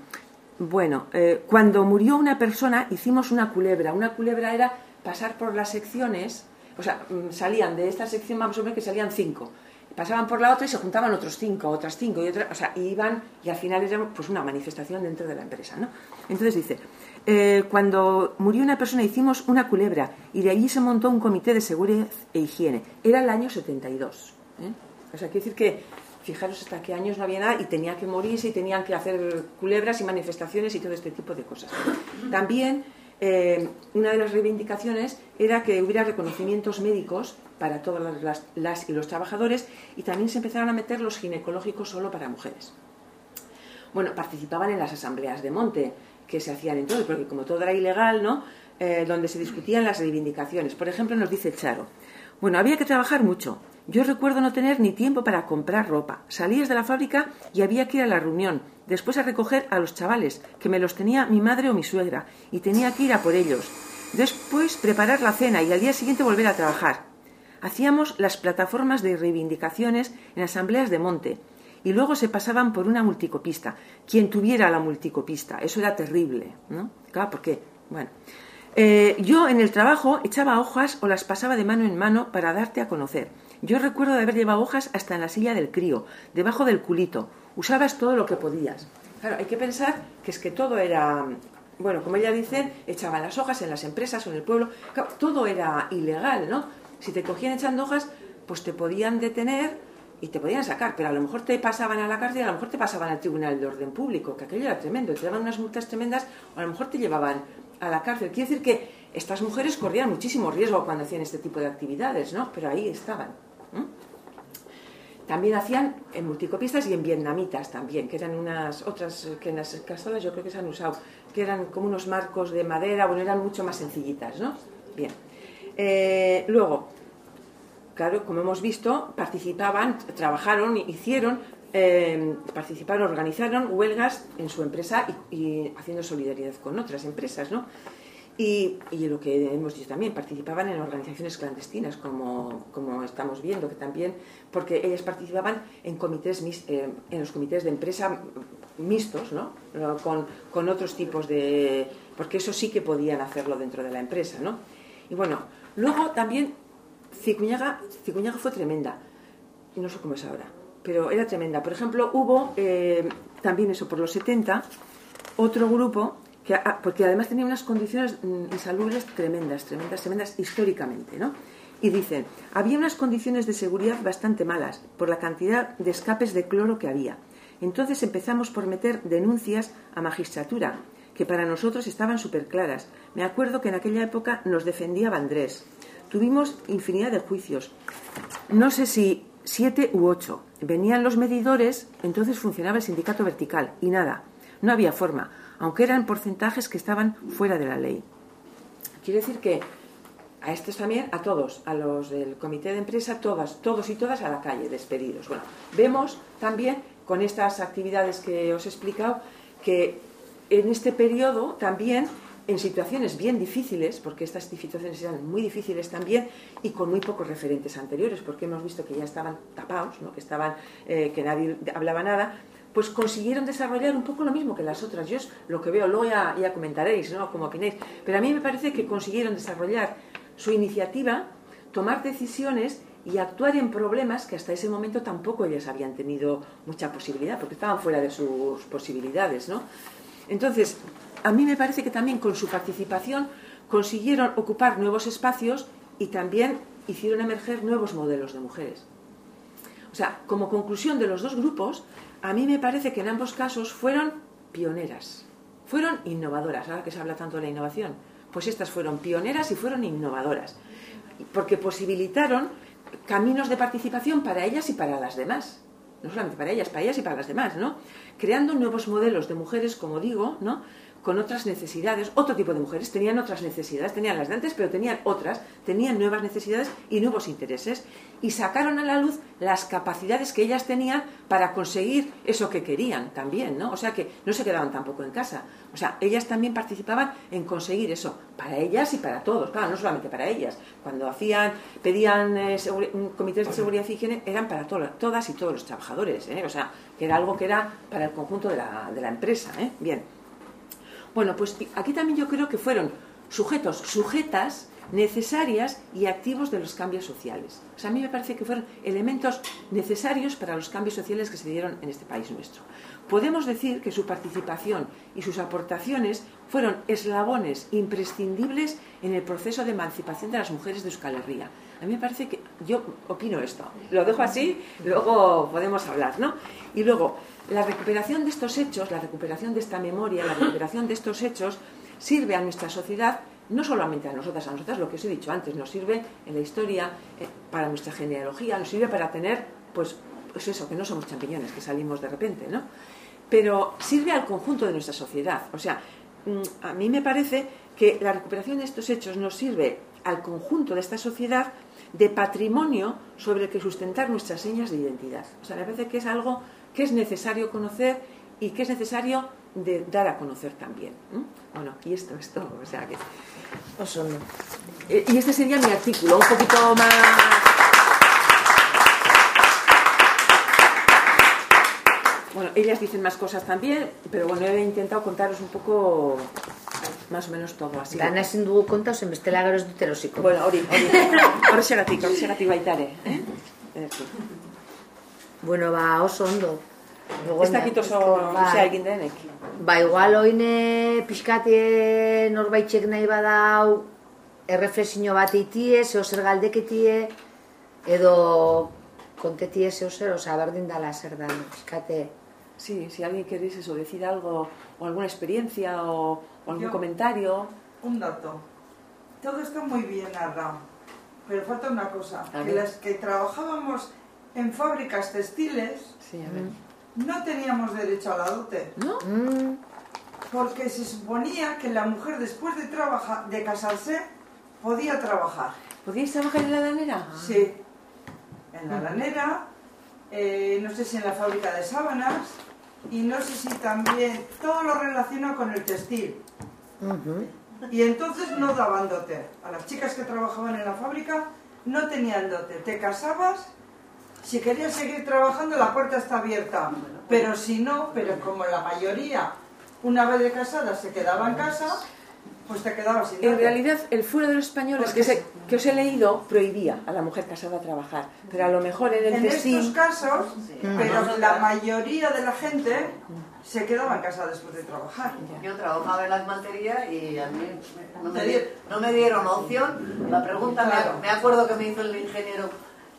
bueno, eh, cuando murió una persona hicimos una culebra. Una culebra era pasar por las secciones, o sea, mm, salían de esta sección, vamos a ver que salían cinco. Pasaban por la otra y se juntaban otros cinco, otras cinco y otras, o sea, iban y al final era pues una manifestación dentro de la empresa, ¿no? Entonces dice, eh, cuando murió una persona hicimos una culebra y de allí se montó un comité de seguridad e higiene. Era el año 72. ¿eh? O sea, quiere decir que, fijaros hasta qué años no había nada y tenía que morirse y tenían que hacer culebras y manifestaciones y todo este tipo de cosas. También eh, una de las reivindicaciones era que hubiera reconocimientos médicos para todas las, las, y los trabajadores y también se empezaron a meter los ginecológicos solo para mujeres. Bueno, participaban en las asambleas de monte que se hacían entonces, porque como todo era ilegal, ¿no? Eh, donde se discutían las reivindicaciones. Por ejemplo, nos dice Charo, bueno, había que trabajar mucho. Yo recuerdo no tener ni tiempo para comprar ropa. Salías de la fábrica y había que ir a la reunión, después a recoger a los chavales, que me los tenía mi madre o mi suegra, y tenía que ir a por ellos. Después preparar la cena y al día siguiente volver a trabajar. Hacíamos las plataformas de reivindicaciones en asambleas de monte y luego se pasaban por una multicopista. Quien tuviera la multicopista, eso era terrible, ¿no? Claro, porque, bueno. Eh, yo en el trabajo echaba hojas o las pasaba de mano en mano para darte a conocer. Yo recuerdo de haber llevado hojas hasta en la silla del crío, debajo del culito. Usabas todo lo que podías. Claro, hay que pensar que es que todo era, bueno, como ella dice, echaban las hojas en las empresas o en el pueblo. Claro, todo era ilegal, ¿no? Si te cogían echando hojas, pues te podían detener y te podían sacar, pero a lo mejor te pasaban a la cárcel, a lo mejor te pasaban al Tribunal de Orden Público, que aquello era tremendo, te daban unas multas tremendas, o a lo mejor te llevaban a la cárcel. Quiere decir que estas mujeres corrían muchísimo riesgo cuando hacían este tipo de actividades, ¿no? Pero ahí estaban. También hacían en multicopistas y en vietnamitas también, que eran unas otras que en las casolas yo creo que se han usado, que eran como unos marcos de madera, bueno, eran mucho más sencillitas, ¿no? Bien. Eh, luego, claro, como hemos visto, participaban, trabajaron, hicieron, eh, participaron, organizaron huelgas en su empresa y, haciendo solidaridad con otras empresas, ¿no? Y, lo que hemos dicho también, participaban en organizaciones clandestinas, como, como estamos viendo, que también, porque ellas participaban en comités eh, en los comités de empresa mixtos, ¿no? Con, con otros tipos de... porque eso sí que podían hacerlo dentro de la empresa, ¿no? Y bueno, luego también Cicuñaga, fue tremenda. No sé cómo es ahora, pero era tremenda. Por ejemplo, hubo eh, también eso, por los 70, otro grupo, ah, porque además tenía unas condiciones mm, insalubres tremendas, tremendas, tremendas históricamente, ¿no? Y dicen, había unas condiciones de seguridad bastante malas por la cantidad de escapes de cloro que había. Entonces empezamos por meter denuncias a magistratura, que para nosotros estaban súper claras. Me acuerdo que en aquella época nos defendía Vandrés. Tuvimos infinidad de juicios. No sé si siete u ocho. Venían los medidores, entonces funcionaba el sindicato vertical y nada. No había forma, aunque eran porcentajes que estaban fuera de la ley. Quiere decir que a estos también, a todos, a los del comité de empresa, todas, todos y todas a la calle, despedidos. Bueno, vemos también con estas actividades que os he explicado que en este periodo también en situaciones bien difíciles, porque estas situaciones eran muy difíciles también y con muy pocos referentes anteriores, porque hemos visto que ya estaban tapados, ¿no? que, estaban, eh, que nadie hablaba nada, pues consiguieron desarrollar un poco lo mismo que las otras. Yo es lo que veo, luego ya, ya comentaréis, ¿no? como opinéis, pero a mí me parece que consiguieron desarrollar su iniciativa, tomar decisiones y actuar en problemas que hasta ese momento tampoco ellas habían tenido mucha posibilidad, porque estaban fuera de sus posibilidades. ¿no? Entonces, a mí me parece que también con su participación consiguieron ocupar nuevos espacios y también hicieron emerger nuevos modelos de mujeres. O sea, como conclusión de los dos grupos, a mí me parece que en ambos casos fueron pioneras, fueron innovadoras, ahora que se habla tanto de la innovación, pues estas fueron pioneras y fueron innovadoras, porque posibilitaron caminos de participación para ellas y para las demás no solamente para ellas, para ellas y para las demás, ¿no? Creando nuevos modelos de mujeres, como digo, ¿no? Con otras necesidades, otro tipo de mujeres tenían otras necesidades, tenían las de antes, pero tenían otras, tenían nuevas necesidades y nuevos intereses, y sacaron a la luz las capacidades que ellas tenían para conseguir eso que querían también, ¿no? O sea que no se quedaban tampoco en casa, o sea, ellas también participaban en conseguir eso, para ellas y para todos, claro, no solamente para ellas, cuando hacían, pedían eh, comités de seguridad y higiene, eran para todas y todos los trabajadores, ¿eh? o sea, que era algo que era para el conjunto de la, de la empresa, ¿eh? Bien. Bueno, pues aquí también yo creo que fueron sujetos, sujetas necesarias y activos de los cambios sociales. O sea, a mí me parece que fueron elementos necesarios para los cambios sociales que se dieron en este país nuestro. Podemos decir que su participación y sus aportaciones fueron eslabones imprescindibles en el proceso de emancipación de las mujeres de Euskal Herria. A mí me parece que yo opino esto. Lo dejo así, luego podemos hablar, ¿no? Y luego, la recuperación de estos hechos, la recuperación de esta memoria, la recuperación de estos hechos sirve a nuestra sociedad no solamente a nosotras, a nosotras lo que os he dicho antes, nos sirve en la historia, eh, para nuestra genealogía, nos sirve para tener, pues, pues eso, que no somos champiñones, que salimos de repente, ¿no? Pero sirve al conjunto de nuestra sociedad. O sea, mm, a mí me parece que la recuperación de estos hechos nos sirve al conjunto de esta sociedad de patrimonio sobre el que sustentar nuestras señas de identidad. O sea, me parece que es algo que es necesario conocer y que es necesario de dar a conocer también. Bueno, y esto es todo. O sea que. Eh, y este sería mi artículo, un poquito más. Bueno, ellas dicen más cosas también, pero bueno, he intentado contaros un poco más o menos todo así. Dana ezin dugu konta, zen bestela gero ez dut erosiko. Bueno, hori, hori. <laughs> Horrexegatik, horrexegatik baita ere. Eh? Ederki. Bueno, ba, oso ondo. Ez dakit oso Bai. zea egin denek. Ba, igual oine pixkatie norbaitxek nahi badau erreflexio bat eitie, zeo zer galdeketie, edo kontetie zeo zer, oza, berdin dala zer da, pixkate. Sí, si alguien queréis eso, decir algo, o alguna experiencia, o, o algún Yo. comentario. Un dato. Todo está muy bien narrado, pero falta una cosa. A Que ver. las que trabajábamos en fábricas textiles Sí, a ver. no teníamos derecho a la dote, ¿No? Mm, porque se suponía que la mujer después de, trabajar, de casarse podía trabajar. ¿Podíais trabajar en la lanera? Sí, en la lanera, eh, no sé si en la fábrica de sábanas y no sé si también todo lo relacionado con el textil. Y entonces no daban dote. A las chicas que trabajaban en la fábrica no tenían dote. Te casabas, si querías seguir trabajando la puerta está abierta. Pero si no, pero como la mayoría una vez de casada se quedaba en casa, pues te quedabas sin En dote. realidad, el fuero de los españoles que, Porque se- que os he leído prohibía a la mujer casada trabajar. Pero a lo mejor en el En estos casos, pero Nosotras- la mayoría de la gente se quedaba en casa después de trabajar. Yo trabajaba en la esmaltería y a mí no me, no dieron opción. La pregunta, me- Claro. me, acuerdo que me hizo el ingeniero,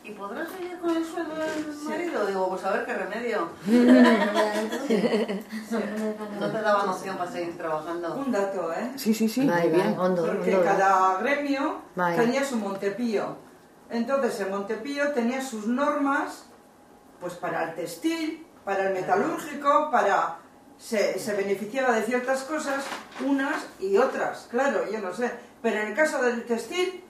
¿y podrás seguir con el sueldo del marido? Digo, pues a ver qué remedio. <laughs> no te daban opción para seguir trabajando. Un dato, ¿eh? Sí, sí, sí. Muy bien. ondo, Porque ondo. cada gremio tenía su Montepío. Entonces el Montepío tenía sus normas pues para el textil, para el metalúrgico, para... Se, se beneficiaba de ciertas cosas, unas y otras, claro, yo no sé. Pero en el caso del textil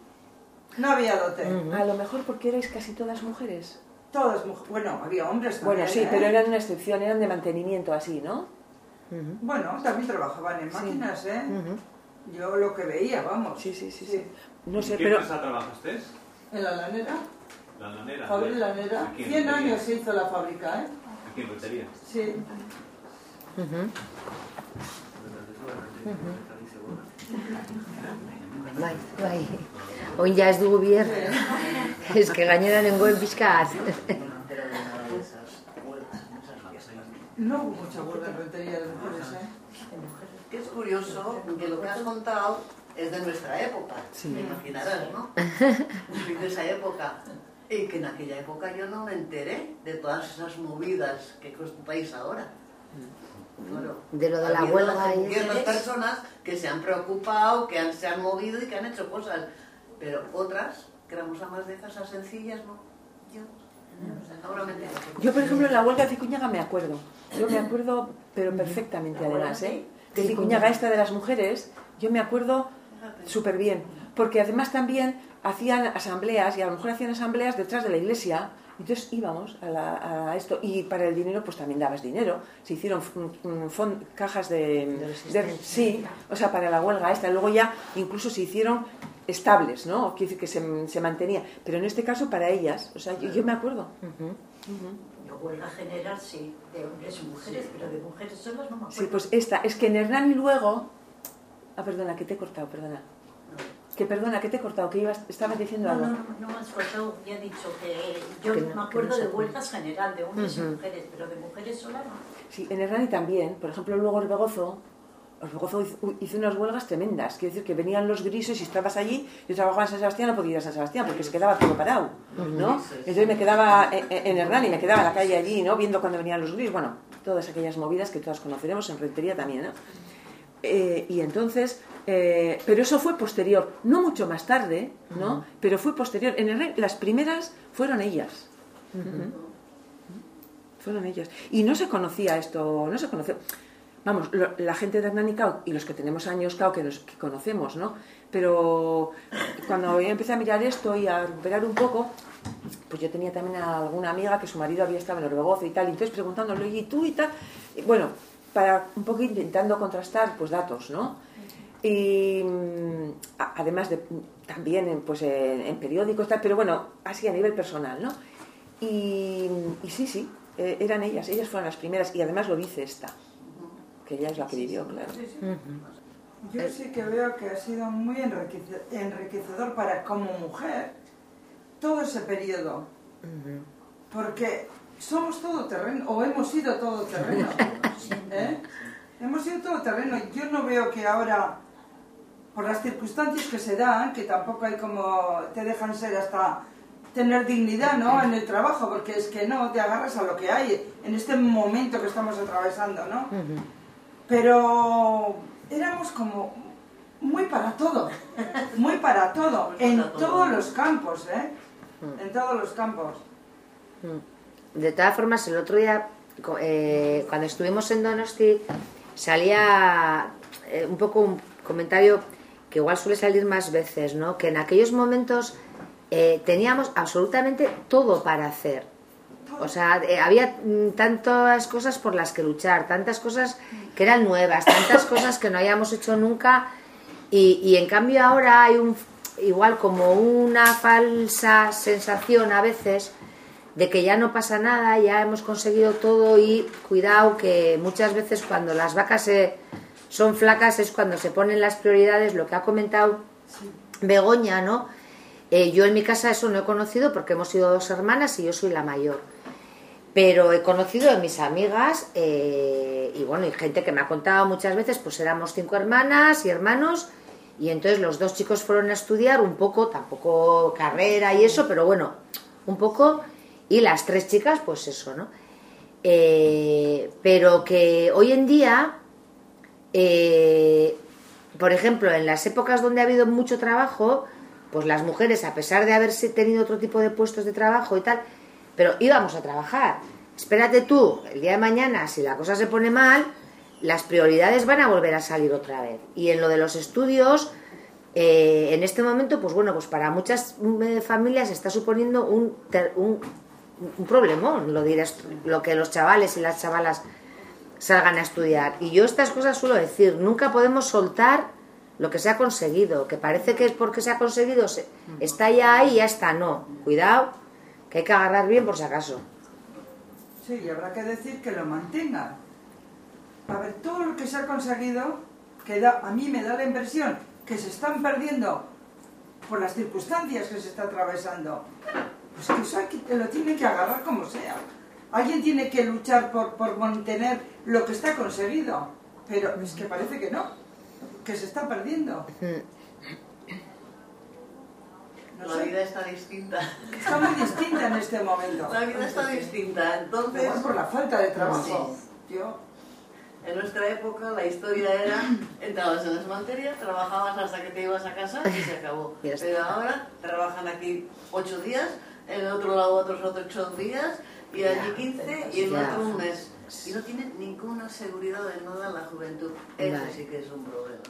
no había dote. A lo mejor porque erais casi todas mujeres. Todas mujeres, bueno, había hombres también. Bueno, sí, ¿eh? pero eran una excepción, eran de mantenimiento así, ¿no? Bueno, también trabajaban en Sí. máquinas, ¿eh? Yo lo que veía, vamos. Sí, sí, sí, sí. Sí. No sé, ¿En qué pero empresa trabajaste? En la lanera, La lanera. fábrica lanera. Aquí en 100 Rentería. años se hizo la fábrica, ¿eh? Aquí en Rentería. Sí. Bai, bai. Oin ja ez dugu bier. <laughs> Ez que gainera nengoen pixkat. No hubo mucha huelga en rentería de mujeres, ¿eh? Que es curioso que lo que has contado es de nuestra época. Sí. Me imaginarás, ¿no? <laughs> De esa época. Y que en aquella época yo no me enteré de todas esas movidas que contáis ahora. Claro. De lo de la huelga y ciertas eso. personas que se han preocupado, que han- se han movido y que han hecho cosas. Pero otras, que éramos amas de casa sencillas, ¿no? Yo, yo, por ejemplo, en la huelga de Cicuñaga me acuerdo. Yo me acuerdo, pero perfectamente además, ¿eh? De Cicuñaga esta de las mujeres, yo me acuerdo súper bien. Porque además también hacían asambleas, y a lo mejor hacían asambleas detrás de la iglesia, entonces íbamos a, la- a esto, y para el dinero pues también dabas dinero. Se hicieron mm, mm, fon- cajas de, de- Sí, o sea, para la huelga esta. Luego ya incluso se hicieron estables, ¿no? Quiere decir que se, se mantenía. Pero en este caso para ellas, o sea, yo, yo me acuerdo. Yo huelga general sí, de hombres y mujeres, pero de mujeres solas no me acuerdo. Sí, pues esta, es que en Hernán y luego... Ah, perdona, que te he cortado, perdona. Que perdona, que te he cortado, que ibas, estabas diciendo No, algo. no, no, no me has cortado, ya he dicho que yo Que no- me acuerdo de huelgas general, de hombres y Ujú. mujeres, pero de mujeres solas no. Sí, en Hernani también. Por ejemplo, luego Orbegozo, Orbegozo hizo- hizo unas huelgas tremendas. Quiere decir que venían los grises y estabas allí, yo trabajaba en San Sebastián, no podía ir a San Sebastián porque se quedaba todo parado, ¿no? Entonces me quedaba en, Hernani, me quedaba en la calle allí, ¿no? Viendo cuando venían los grises. Bueno, todas aquellas movidas que todas conoceremos, en Rentería también, ¿no? Eh, y entonces, eh, pero eso fue posterior, no mucho más tarde, ¿no? Pero fue posterior. En Hernani, las primeras fueron ellas. Fueron ellas. Y no se conocía esto, no se conocía. Vamos, lo- la gente de Hernani, claro, y los que tenemos años, claro, que, nos, que conocemos, ¿no? Pero cuando yo empecé a mirar esto y a recuperar un poco, pues yo tenía también a alguna amiga que su marido había estado en Orbegozo y tal, y entonces preguntándole, ¿y tú y tal? Y bueno, para un poco intentando contrastar, pues datos, ¿no? Y mm, además de también en, pues, en, en periódicos, tal, pero bueno, así a nivel personal, ¿no? Y, y sí, sí, eh, eran ellas, ellas fueron las primeras, y además lo dice esta, que ella es la que vivió, claro. Yo sí que veo que ha sido muy enriquece- enriquecedor para como mujer todo ese periodo. Porque somos todo terreno, o hemos sido todo terreno. <laughs> ¿eh? Hemos sido todo terreno. Yo no veo que ahora, por las circunstancias que se dan, que tampoco hay como te dejan ser hasta tener dignidad ¿no? en el trabajo, porque es que no, te agarras a lo que hay en este momento que estamos atravesando, ¿no? Pero éramos como muy para todo, <laughs> muy para todo, Muy en para todo. todos los campos, ¿eh? En todos los campos. De todas formas, el otro día, eh, cuando estuvimos en Donosti, salía eh, un poco un comentario que igual suele salir más veces, ¿no? Que en aquellos momentos eh, teníamos absolutamente todo para hacer. O sea, eh, había mm, tantas cosas por las que luchar, tantas cosas que eran nuevas, tantas cosas que no habíamos hecho nunca y, y en cambio ahora hay un igual como una falsa sensación a veces de que ya no pasa nada, ya hemos conseguido todo y cuidado que muchas veces cuando las vacas se- son flacas es cuando se ponen las prioridades, lo que ha comentado Begoña, ¿no? Eh, yo en mi casa eso no he conocido porque hemos sido dos hermanas y yo soy la mayor. Pero he conocido de mis amigas eh, y bueno, y gente que me ha contado muchas veces, pues éramos cinco hermanas y hermanos y entonces los dos chicos fueron a estudiar un poco, tampoco carrera y eso, pero bueno, un poco, y las tres chicas, pues eso, ¿no? Eh, pero que hoy en día, eh, por ejemplo, en las épocas donde ha habido mucho trabajo, pues las mujeres, a pesar de haberse tenido otro tipo de puestos de trabajo y tal, pero íbamos a trabajar. Espérate tú, el día de mañana, si la cosa se pone mal, las prioridades van a volver a salir otra vez. Y en lo de los estudios, eh, en este momento, pues bueno, pues para muchas eh, familias está suponiendo un, un, un problemón, lo dirás, lo que los chavales y las chavalas salgan a estudiar. Y yo estas cosas suelo decir, nunca podemos soltar lo que se ha conseguido, que parece que es porque se ha conseguido, se- está ya ahí y ya está. No, cuidado, que hay que agarrar bien por si acaso. Sí, y habrá que decir que lo mantengan. A ver, todo lo que se ha conseguido, que da- a mí me da la impresión que se están perdiendo por las circunstancias que se está atravesando. Pues que eso hay que- lo tienen que agarrar como sea. Alguien tiene que luchar por, por mantener lo que está conseguido. Pero es que parece que no, que se está perdiendo. No La sé, vida está distinta. está muy distinta en este momento. La vida está distinta. Entonces, Igual por la falta de trabajo. Yo, en nuestra época la historia era, entrabas en las materias, trabajabas hasta que te ibas a casa y se acabó. <laughs> Pero ahora trabajan aquí ocho días, en el otro lado otros ocho días, y allí 15 y en otro un mes. Y no tienen ninguna seguridad de nada en la juventud. Eso sí que es un problema.